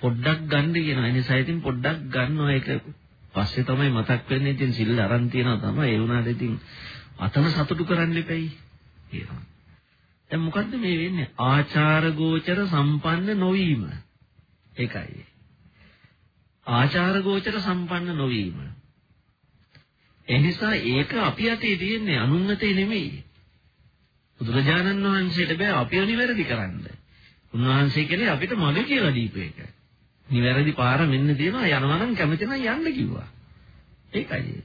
පොඩ්ඩක් ගන්න කියනවා. ඒ නිසා ඉතින් පොඩ්ඩක් ගන්නවා ඒක පස්සේ තමයි මතක් වෙන්නේ ඉතින් සිල් අරන් තියනවා තමයි ඒ වුණාට ඉතින් අතන සතුටු කරන්න එපයි කියනවා. දැන් මොකද්ද මේ වෙන්නේ? ආචාර ගෝචර සම්පන්න නොවීම. ඒකයි. ආචාර ගෝචර සම්පන්න නොවීම. එනිසා ඒක අපි අතේ තියෙන්නේ අනුන්නතේ නෙමෙයි. බුදුරජාණන් වහන්සේට බෑ අපිව නිවැරදි කරන්න. උන්වහන්සේ කියන්නේ අපිට මඟ කියලා දීපු එක. නිවැරදි පාර මෙන්න තියෙනවා යනවා නම් කැමති නම් යන්න කිව්වා. ඒකයි.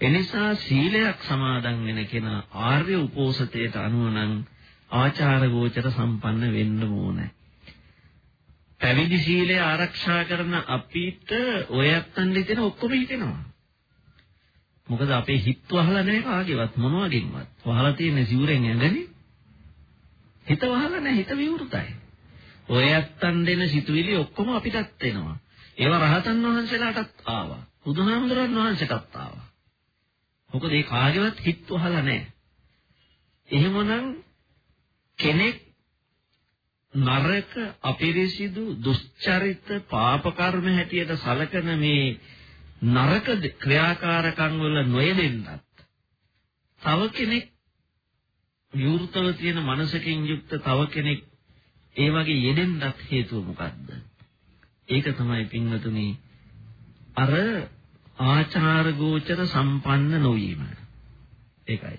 එනිසා සීලයක් සමාදන් වෙන කෙනා ආර්ය උපෝසතයට අනුව නම් ආචාර ගෝචර සම්පන්න වෙන්න ඕනේ. පැවිදි සීලය ආරක්ෂා කරන අපිට ඔය අත්තන් දෙතන ඔක්කොම හිතෙනවා. මොකද අපේ හිත වහලා නැහැ කාගේවත් මොනවගින්වත්. වහලා තියෙන සිවුරෙන් ඇඟනේ. හිත වහලා නැහැ හිත විවෘතයි. ඔය ඇත්තන් දෙන සිතුවිලි ඔක්කොම අපිටත් එනවා. ඒවා රහතන් වහන්සේලාටත් ආවා. බුදුහාමුදුරන් වහන්සේටත් ආවා. මොකද ඒ කාගේවත් හිත වහලා නැහැ. එහෙමනම් කෙනෙක් නරක අපිරිසිදු දුස්චරිත පාප කර්ම හැටියට සලකන මේ නරක ක්‍රියාකාරකම් වල නොයෙදෙන්නත් තව කෙනෙක් විවෘතව තියෙන මනසකින් යුක්ත තව කෙනෙක් ඒ වගේ යෙදෙන්නත් හේතුව මොකද්ද? ඒක තමයි පින්වතුනි අර ආචාර ගෝචර සම්පන්න නොවීම. ඒකයි.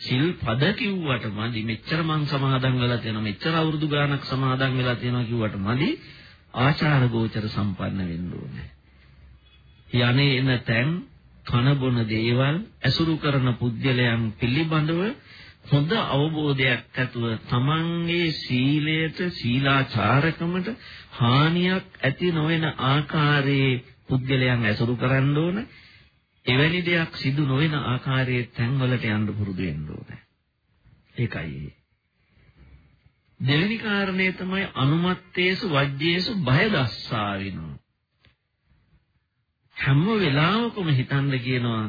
සිල් පද කිව්වට මදි මෙච්චර මං සමාදන් වෙලා තියෙනවා මෙච්චර අවුරුදු ගාණක් සමාදන් වෙලා තියෙනවා කිව්වට මදි ආචාර ගෝචර සම්පන්න වෙන්න ඕනේ. යන්නේ එන තැන් කන බොන දේවල් ඇසුරු කරන පුද්ගලයන් පිළිබඳව හොඳ අවබෝධයක් ඇතුව තමන්ගේ සීලයට සීලාචාරකමට හානියක් ඇති නොවන ආකාරයේ පුද්ගලයන් ඇසුරු කරන්න ඕන. එවැනි දෙයක් සිදු නොවන ආකාරයේ තැන්වලට යන්න පුරුදු වෙන්න ඕන. ඒකයි දෙවෙනි කාරණේ තමයි අනුමත්තේසු වජ්ජේසු බය දස්සාවිනෝ හැම වෙලාවකම හිතන්න කියනවා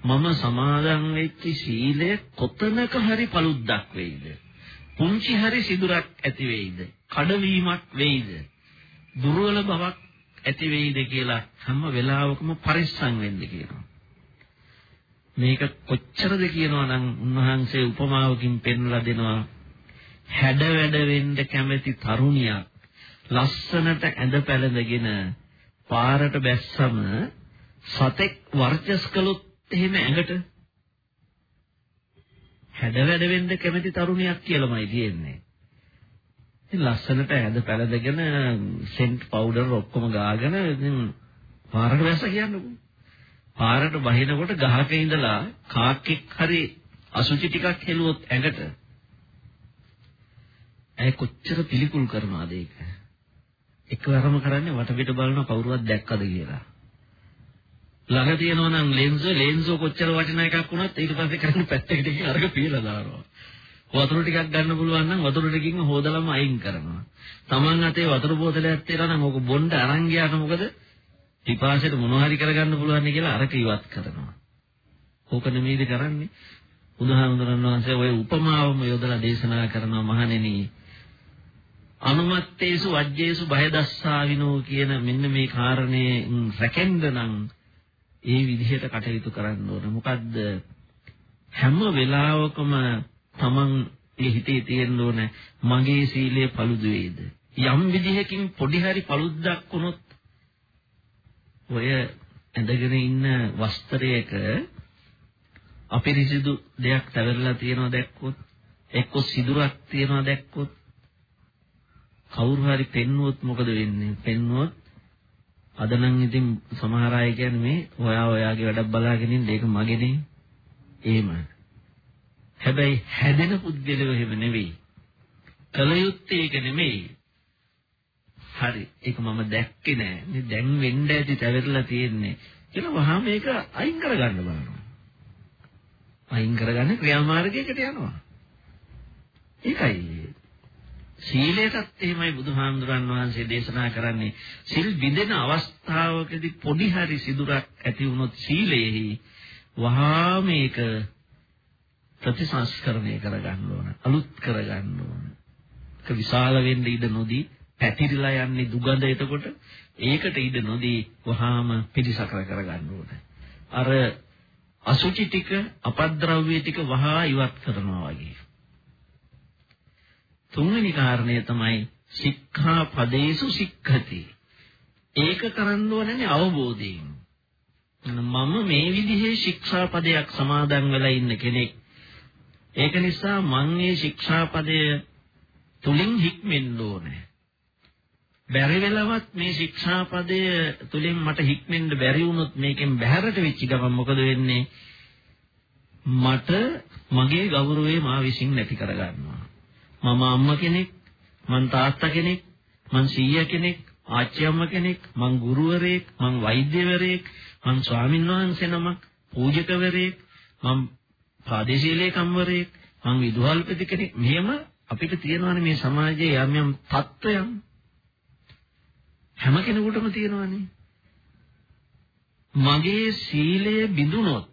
මම සමාදන් වෙච්ච සීලය කොතනක හරි paluddක් වෙයිද? පුංචි හරි සිදුරක් ඇති වෙයිද? කඩවීමක් වෙයිද? දුර්වල බවක් ඇති වෙයිද කියලා හැම වෙලාවකම පරිස්සම් වෙන්න කියනවා. මේක කොච්චරද කියනවා නම් උන්වහන්සේ උපමාවකින් පෙන්වලා දෙනවා. හැඩ වැඩ වෙන්න කැමති තරුණියක් ලස්සනට ඇඳ පැළඳගෙන පාරට බැස්සම සතෙක් වර්චස් කළොත් එහෙම ඇඟට හැඩ වැඩ වෙන්න කැමති තරුණියක් කියලාමයි තියෙන්නේ. ඉතින් ලස්සනට ඇඳ පැළඳගෙන සෙන්ට් පවුඩර් ඔක්කොම ගාගෙන ඉතින් පාරට වැස්ස කියන්නකෝ. පාරට බහිනකොට ගහක ඉඳලා කාක්කෙක් හරි අසුචි ටිකක් හෙළුවොත් ඇඟට ඇයි කොච්චර පිළිකුල් කරනවද ඒක? එකවරම කරන්නේ වටපිට බලන කවුරුවත් දැක්කද කියලා. ළඟ තියෙනවා නම් ලෙන්සෝ ලෙන්සෝ කොච්චර වටිනා එකක් වුණත් ඊට පස්සේ කරන්නේ පැත්තකට ගිහින් අරක පීලා දානවා. වතුර ටිකක් ගන්න පුළුවන් නම් වතුර ටිකකින් හොදලම අයින් කරනවා. Taman අතේ වතුර බෝතලයක් තියලා නම් ඕක බොණ්ඩ අරන් ගියාට මොකද? පිපාසයට මොනවා හරි කරගන්න පුළුවන් කියලා අරක ඉවත් කරනවා. ඕක නෙමෙයිද කරන්නේ? බුදුහාමුදුරන් වහන්සේ ওই උපමාවම යොදලා දේශනා කරනවා මහණෙනි. අනුමත්තේසු වජ්ජේසු බය දස්සාවිනෝ කියන මෙන්න මේ කාරණේ රැකෙන්න නම් ඒ විදිහට කටයුතු කරන්න ඕන. මොකද්ද හැම වෙලාවකම තමන්ගේ හිතේ තියෙන්න ඕන මගේ සීලය paludu වේද? යම් විදිහකින් පොඩි හරි paluddක් වුණොත් ඔය ඇඳගෙන ඉන්න වස්ත්‍රයක අපිරිසිදු දෙයක් තැවරලා තියෙනවා දැක්කොත් එක්ක සිදුරක් තියෙනවා දැක්කොත් කවුරු හරි පෙන්නුවොත් මොකද වෙන්නේ? පෙන්නුවොත් අද නම් ඉතින් සමහර අය කියන්නේ මේ ඔයා ඔයාගේ වැඩක් බලාගෙන ඉන්න ඒක මගේනේ. එහෙම. හැබැයි හැදෙන පුද්ගලයෝ එහෙම නෙවෙයි. කල යුත්තේ ඒක නෙමෙයි. හරි. ඒක මම දැක්කේ නෑ. මේ දැන් වෙන්න ඇති තැවරලා තියෙන්නේ. කියලා වහා මේක අයින් කරගන්න බලනවා. අයින් කරගන්න ක්‍රියාමාර්ගයකට යනවා. ඒකයි සීලයටත් එහෙමයි බුදුහාමුදුරන් වහන්සේ දේශනා කරන්නේ. සිල් බිඳෙන අවස්ථාවකදී පොඩි හරි සිදුරක් ඇති වුණොත් සීලයෙහි වහා මේක ප්‍රතිසංස්කරණය කරගන්න ඕන අලුත් කරගන්න ඕන. ඒක විශාල වෙන්න ඉඩ නොදී පැතිරිලා යන්නේ දුගඳ එතකොට ඒකට ඉඩ නොදී වහාම පිළිසකර කරගන්න ඕන. අර අසුචි ටික අපද්‍රව්‍ය ටික වහා ඉවත් කරනවා වගේ. තුන්වෙනි කාරණය තමයි සික්ඛා පදේසු සික්ඛති. ඒක කරන්න ඕනේ අවබෝධයෙන්. මම මේ විදිහේ ශික්ෂා පදයක් සමාදන් වෙලා ඉන්න කෙනෙක්. ඒක නිසා මම මේ ශික්ෂා පදය තුලින් හික්මෙන්න ඕනේ. බැරි වෙලවත් මේ ශික්ෂා පදය තුලින් මට හික්මෙන්න බැරි වුණොත් මේකෙන් බැහැරට වෙච්ච ගමන් මොකද වෙන්නේ? මට මගේ ගෞරවය මා විසින් නැති කරගන්නවා. මම අම්මා කෙනෙක්, මං තාත්තා කෙනෙක්, මං සීයා කෙනෙක්, ආච්චි අම්මා කෙනෙක්, මං ගුරුවරයෙක්, මං වෛද්‍යවරයෙක්, මං ස්වාමින්වහන්සේ නමක්, පූජකවරයෙක්, මං ප්‍රාදේශීය කම්වරයෙක්, මං විදුහල්පති කෙනෙක්. මෙහෙම අපිට තියෙනවානේ මේ සමාජයේ යම් යම් තත්ත්වයන් හැම කෙනෙකුටම තියෙනවානේ. මගේ සීලය බිඳුනොත්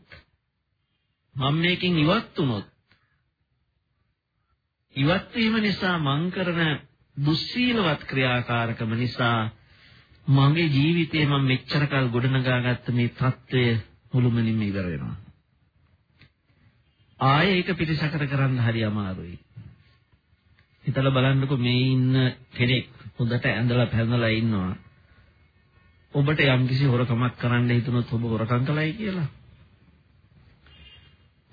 මම මේකෙන් ඉවත් වුනොත් ඉවත් වීම නිසා මං කරන දුස්සීලවත් ක්‍රියාකාරකම නිසා මගේ ජීවිතේ මම මෙච්චර කල් ගොඩනගාගත්ත මේ தত্ত্বය මුළුමනින්ම ඉවර වෙනවා. ආයේ ඒක පිටිසකර කරන්න හරි අමාරුයි. හිතලා බලන්නකෝ මේ ඉන්න කෙනෙක් හොඳට ඇඳලා පැනලා ඉන්නවා. ඔබට යම්කිසි හොරකමක් කරන්න හිතුනොත් ඔබ හොරකම් කළයි කියලා.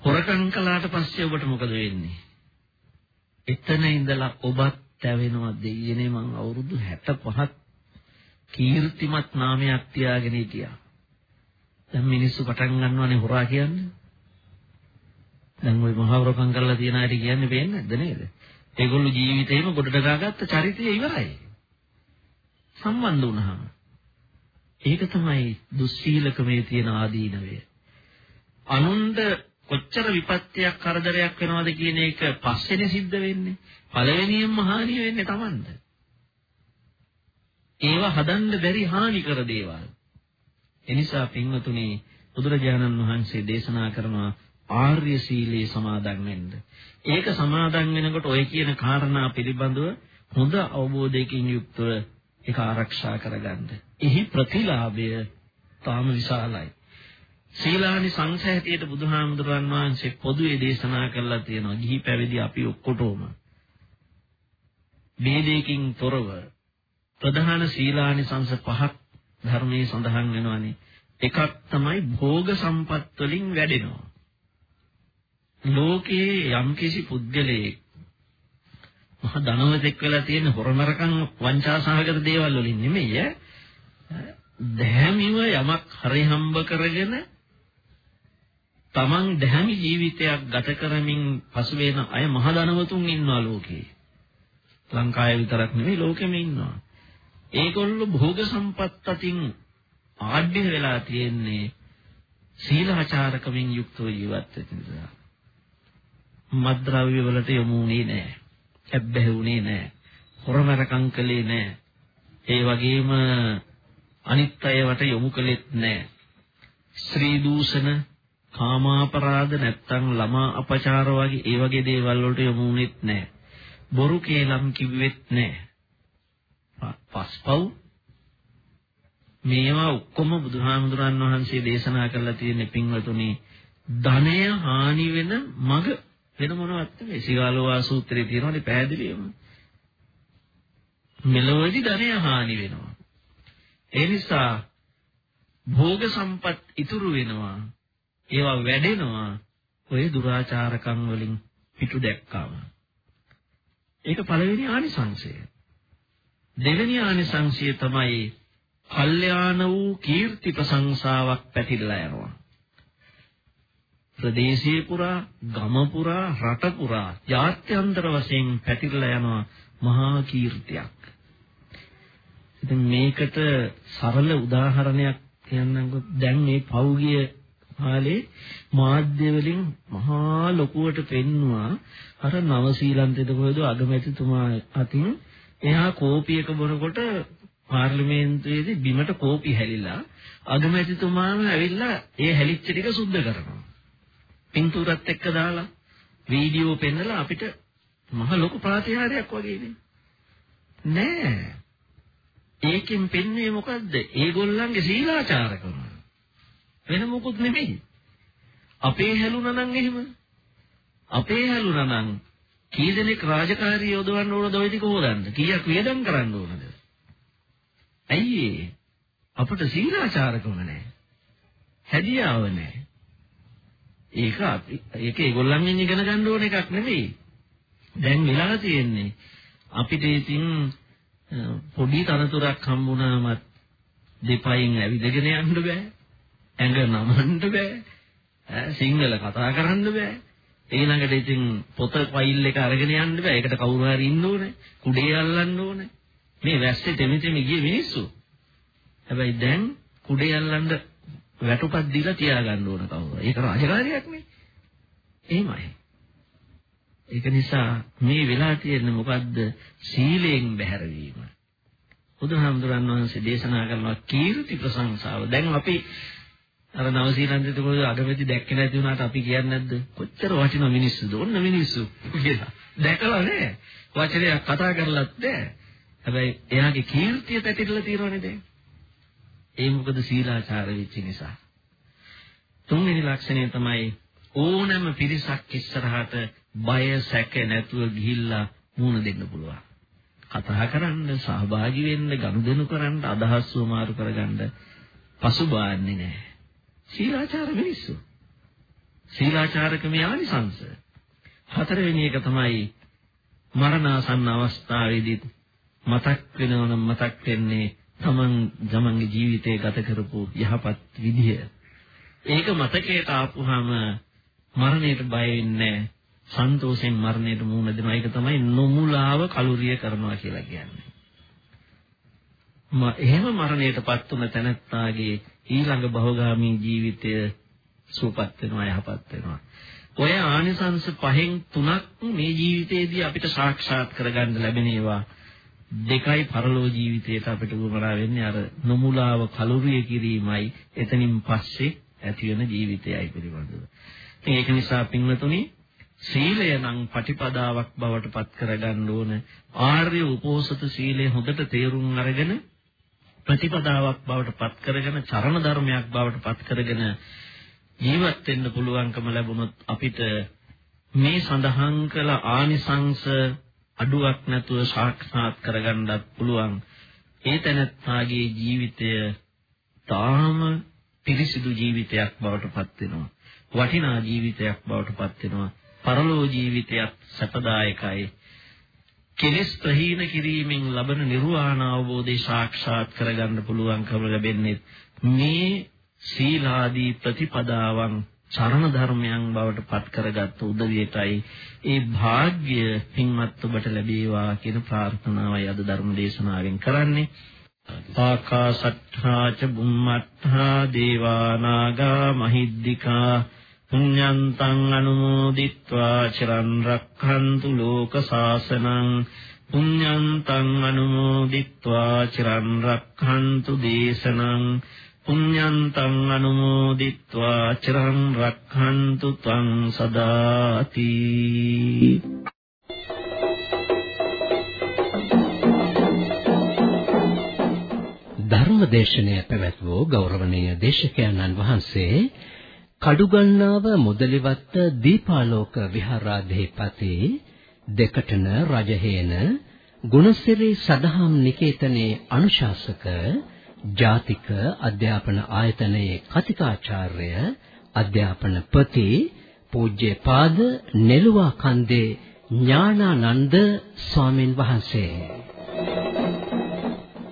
හොරකම් කළාට පස්සේ ඔබට මොකද වෙන්නේ? එතන ඉඳලා ඔබත් තැවෙනවා දෙයියනේ මං අවුරුදු 65ක් කීර්තිමත් නාමයක් තියාගෙන හිටියා. දැන් මිනිස්සු පටන් ගන්නවානේ හොරා කියන්නේ. දැන් ওই මහවරකම් කරලා තියන අයට කියන්නේ වෙන්නේ නැද්ද නේද? ඒගොල්ලෝ ජීවිතේම ගොඩට දාගත්ත චරිතය ඉවරයි. සම්බන්ධ වුණාම. ඒක තමයි දුස්සීලකමේ තියෙන ආදීනවය. අනුන්ට කොච්චර විපත්තියක් කරදරයක් වෙනවද කියන එක පස්සේනේ සිද්ධ වෙන්නේ. පළවෙනියෙන්ම හානිය වෙන්නේ Tamanද. ඒවා හදන්න බැරි හානි කර දේවල්. එනිසා පින්වතුනි බුදුරජාණන් වහන්සේ දේශනා කරනවා ආර්ය සීලයේ සමාදන් වෙන්න. ඒක සමාදන් වෙනකොට ඔය කියන කාරණා පිළිබඳව හොඳ අවබෝධයකින් යුක්තව ඒක ආරක්ෂා කරගන්න. එහි ප්‍රතිලාභය තාම විශාලයි. සීලානි සංසහතියට බුදුහාමුදුරන් වහන්සේ පොදුවේ දේශනා කළා තියෙනවා. ගිහි පැවිදි අපි ඔක්කොටම ભેදයකින් තොරව ප්‍රධාන සීලානි සංස පහක් ධර්මයේ සඳහන් වෙනවානේ. එකක් තමයි භෝග සම්පත් වලින් වැඩෙනවා. ලෝකයේ යම්කිසි පුද්ගලයෙක් මහ ධනවතෙක් වෙලා තියෙන හොරමරකම් වංචා සහගත දේවල් වලින් නෙමෙයි ඈ. දැහැමිව යමක් හරි හම්බ කරගෙන තමන් දැහැමි ජීවිතයක් ගත කරමින් පසු වෙන අය මහ ධනවතුන් ඉන්නවා ලෝකේ. ලංකාවේ විතරක් නෙවෙයි ලෝකෙම ඉන්නවා. ඒගොල්ලෝ භෝග සම්පත් අතින් ආඩ්‍ය වෙලා තියෙන්නේ සීලාචාරකමින් යුක්තව ජීවත් වෙන නිසා. මද්ද්‍රව්‍ය වලට යොමු වුණේ නැහැ. හැබ්බැහි වුණේ නැහැ. හොරමරකම් කළේ නැහැ. ඒ වගේම අනිත් අයවට යොමු කළෙත් නැහැ. ශ්‍රී දූෂණ කාමාපරාධ නැත්තම් ළමා අපචාර වගේ ඒ වගේ දේවල් වලට යොමු වෙන්නේ නැහැ. බොරු කේලම් කිව්වෙත් නැහැ. පස්පව් මේවා ඔක්කොම බුදුහාමුදුරන් වහන්සේ දේශනා කරලා තියෙන පින්වතුනි ධනය හානි වෙන මග වෙන මොනවත් නෙවෙයි. සිගාලෝවා සූත්‍රයේ තියෙනවානේ පැහැදිලිවම. මෙලොවදී ධනය හානි වෙනවා. ඒ නිසා භෝග සම්පත් ඉතුරු වෙනවා. ඒවා වැඩෙනවා. ඔය දුරාචාරකම් වලින් පිටු දැක්කාම. ඒක පළවෙනි ආනිසංශය. දෙවෙනි ආනිසංශය තමයි කල්යාණ වූ කීර්ති ප්‍රශංසාවක් පැතිරලා යනවා. ප්‍රදේශයේ පුරා, ගම පුරා, රට පුරා, ජාත්‍යන්තර වශයෙන් පැතිරලා යනවා මහා කීර්තියක්. ඉතින් මේකට සරල උදාහරණයක් කියන්නම්කො දැන් මේ පෞගිය කාලේ මාධ්‍ය වලින් මහා ලොකුවට පෙන්නවා අර නවසීලන්තෙද කොහෙද අගමැතිතුමා අතින් එහා කෝපියක බොනකොට පාර්ලිමේන්තුවේදී බිමට කෝපි හැලිලා අගමැතිතුමාම ඇවිල්ලා ඒ හැලිච්ච ටික සුද්ධ කරනවා. පින්තූරත් එක්ක දාලා වීඩියෝ පෙන්නලා අපිට මහ ලොකු ප්‍රාතිහාර්යයක් වගේනේ. නෑ. ඒකෙන් පෙන්වන්නේ මොකද්ද? ඒගොල්ලන්ගේ සීලාචාරකම. වෙන මොකුත් නෙමෙයි. අපේ හැලුණා නම් එහෙම. අපේ හැලුණා නම් කී දෙනෙක් රාජකාරී යොදවන්න ඕනද ওই ටික හොදන්න? කීයක් වියදම් කරන්න ඕනද? ඇයි අපට සීලාචාරකම නැහැ. හැදියාව නැහැ. ඒක ඒක ඒගොල්ලන්ගෙන් ඉගෙන ගන්න ඕන එකක් නෙමෙයි. දැන් වෙලා තියෙන්නේ අපිට ඉතින් පොඩි තනතුරක් හම්බුනාමත් දෙපයින් ඇවිදගෙන යන්න බෑ. ඇඟ නමන්න බෑ. සිංහල කතා කරන්න බෑ. ඊළඟට ඉතින් පොත ෆයිල් එක අරගෙන යන්න බෑ. ඒකට කවුරු හරි ඉන්න ඕනේ. කුඩේ අල්ලන්න ඕනේ. මේ වැස්සේ තෙමි තෙමි ගිය මිනිස්සු. හැබැයි දැන් කුඩේ අල්ලන්න වැටුපක් දීලා තියාගන්න ඕන කවුරු. ඒක රාජකාරියක් නේ. එහෙමයි. ඒක නිසා මේ වෙලා තියෙන්නේ මොකද්ද? සීලයෙන් බැහැරවීම. බුදුහාමුදුරන් වහන්සේ දේශනා කරනවා කීර්ති ප්‍රශංසාව. දැන් අපි අර නවසීලන්තේ කොහොමද අගමැති දැක්කේ නැති වුණාට අපි කියන්නේ නැද්ද? කොච්චර වටිනා මිනිස්සුද? ඔන්න මිනිස්සු කියලා. දැකලා නෑ. වචනයක් කතා කරලත් නෑ. හැබැයි එයාගේ කීර්තිය පැතිරලා තියෙනවනේ දැන්. ඒ මොකද සීලාචාර වෙච්ච නිසා. තුන්වෙනි ලක්ෂණය තමයි ඕනෑම පිරිසක් ඉස්සරහට බය සැක නැතුව ගිහිල්ලා මුණ දෙන්න පුළුවන්. කතා කරන්න, සහභාගී වෙන්න, ගනුදෙනු කරන්න, අදහස් වමාරු කරගන්න පසුබාන්නේ නැහැ. සීලාචාර මිනිස්සු. සීලාචාරකමේ ආනිසංස. හතරවෙනි එක තමයි මරණාසන්න අවස්ථාවේදී මතක් වෙනවනම් මතක් වෙන්නේ තමන් තමන්ගේ ජීවිතේ ගත කරපු යහපත් විදිය. ඒක මතකයට ආපුහම මරණයට බය වෙන්නේ සන්තෝෂෙන් මරණයට මුහුණ දෙනවා. ඒක තමයි නොමුලාව කලුරිය කරනවා කියලා කියන්නේ. එහෙම මරණයටපත් වුණ තැනැත්තාගේ ඊළඟ භවගාමී ජීවිතය සූපත් වෙනවා යහපත් වෙනවා. ඔය ආනිසංස පහෙන් තුනක් මේ ජීවිතේදී අපිට සාක්ෂාත් කරගන්න ලැබෙන ඒවා දෙකයි පරලෝ ජීවිතයට අපිට උවමනා වෙන්නේ අර නොමුලාව කලුරිය කිරීමයි එතනින් පස්සේ ඇති වෙන ජීවිතයයි පිළිබඳව. ඒක නිසා පින්වතුනි සීලය නම් පටිපදාවක් බවට පත් කරගන්න ඕන ආර්ය උපෝසත සීලය හොඳට තේරුම් අරගෙන ප්‍රතිපදාවක් බවට පත් කරගෙන චරණ ධර්මයක් බවට පත් කරගෙන ජීවත් වෙන්න පුළුවන්කම ලැබුණොත් අපිට මේ සඳහන් කළ ආනිසංස අඩුවක් නැතුව සාක්ෂාත් කරගන්නත් පුළුවන්. ඒ තැනත්තාගේ ජීවිතය තාම පිරිසිදු ජීවිතයක් බවට පත් වෙනවා. වටිනා ජීවිතයක් බවට පත් වෙනවා. පරලෝ ජීවිතයක් සැපදායකයි. කෙලෙස් ප්‍රහීන කිරීමෙන් ලබන නිර්වාණ අවබෝධය සාක්ෂාත් කරගන්න පුළුවන්කම ලැබෙන්නේ මේ සීලාදී ප්‍රතිපදාවන් චරණ ධර්මයන් බවට පත් කරගත් උදවියටයි. ඒ වාග්ය පින්වත් ඔබට ලැබේවා කියන ප්‍රාර්ථනාවයි අද ධර්ම දේශනාවෙන් කරන්නේ. ආකාසට්ඨා ච බුම්මට්ඨා දේවා නාග මහිද්దికා පුඤ්ඤන්තං අනුමෝදිත්වා චිරන් රක්ඛන්තු ලෝක සාසනං පුඤ්ඤන්තං අනුමෝදිත්වා චිරන් රක්ඛන්තු දේශනං පුඤ්ඤන්තං අනුමෝදිත්වා චිරන් රක්ඛන්තු ත්වං සදාති ධර්මදේශනය පැවැත්වූ ගෞරවනීය දේශකයන්න් වහන්සේ කඩුගන්නාව මුදලිවත්ත දීපාලෝක විහාරාධිපති දෙකටන රජහේන ගුණසිරි සදහම් නිකේතනයේ අනුශාසක ජාතික අධ්‍යාපන ආයතනයේ කතිකාචාර්ය අධ්‍යාපනපති පූජ්‍යපාද නෙළුවා කන්දේ ඥානානන්ද ස්වාමින් වහන්සේ.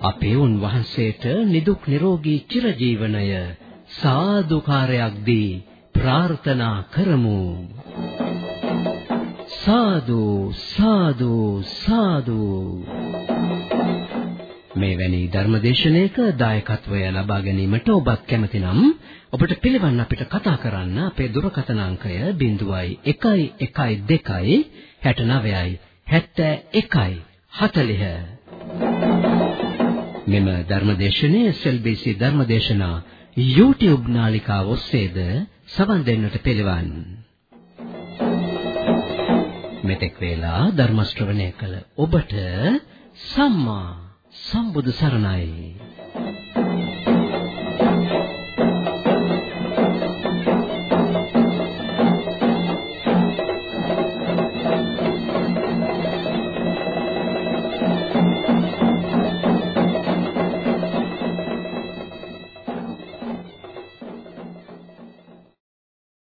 අපේ උන්වහන්සේට නිදුක් නිරෝගී චිරජීවනය සාදුකාරයක් දී ප්‍රාර්ථනා කරමු. සාදු සාදු සාදු. මේ වැනි ධර්මදේශනයක දායකත්වය ලබා ගැනීමට ඔබත් කැමති නම් ඔබට පිළිවන් අපිට කතා කරන්න අපේ දුරකථන අංකය 0112 69යි 71යි 40 මෙම ධර්මදේශනයේ SLBC ධර්මදේශනා YouTube නාලිකාව ඔස්සේද සවන් දෙන්නට පිළිවන්. මෙතෙක් වේලා ධර්ම ශ්‍රවණය කළ ඔබට සම්මා සම්බුදු සරණයි.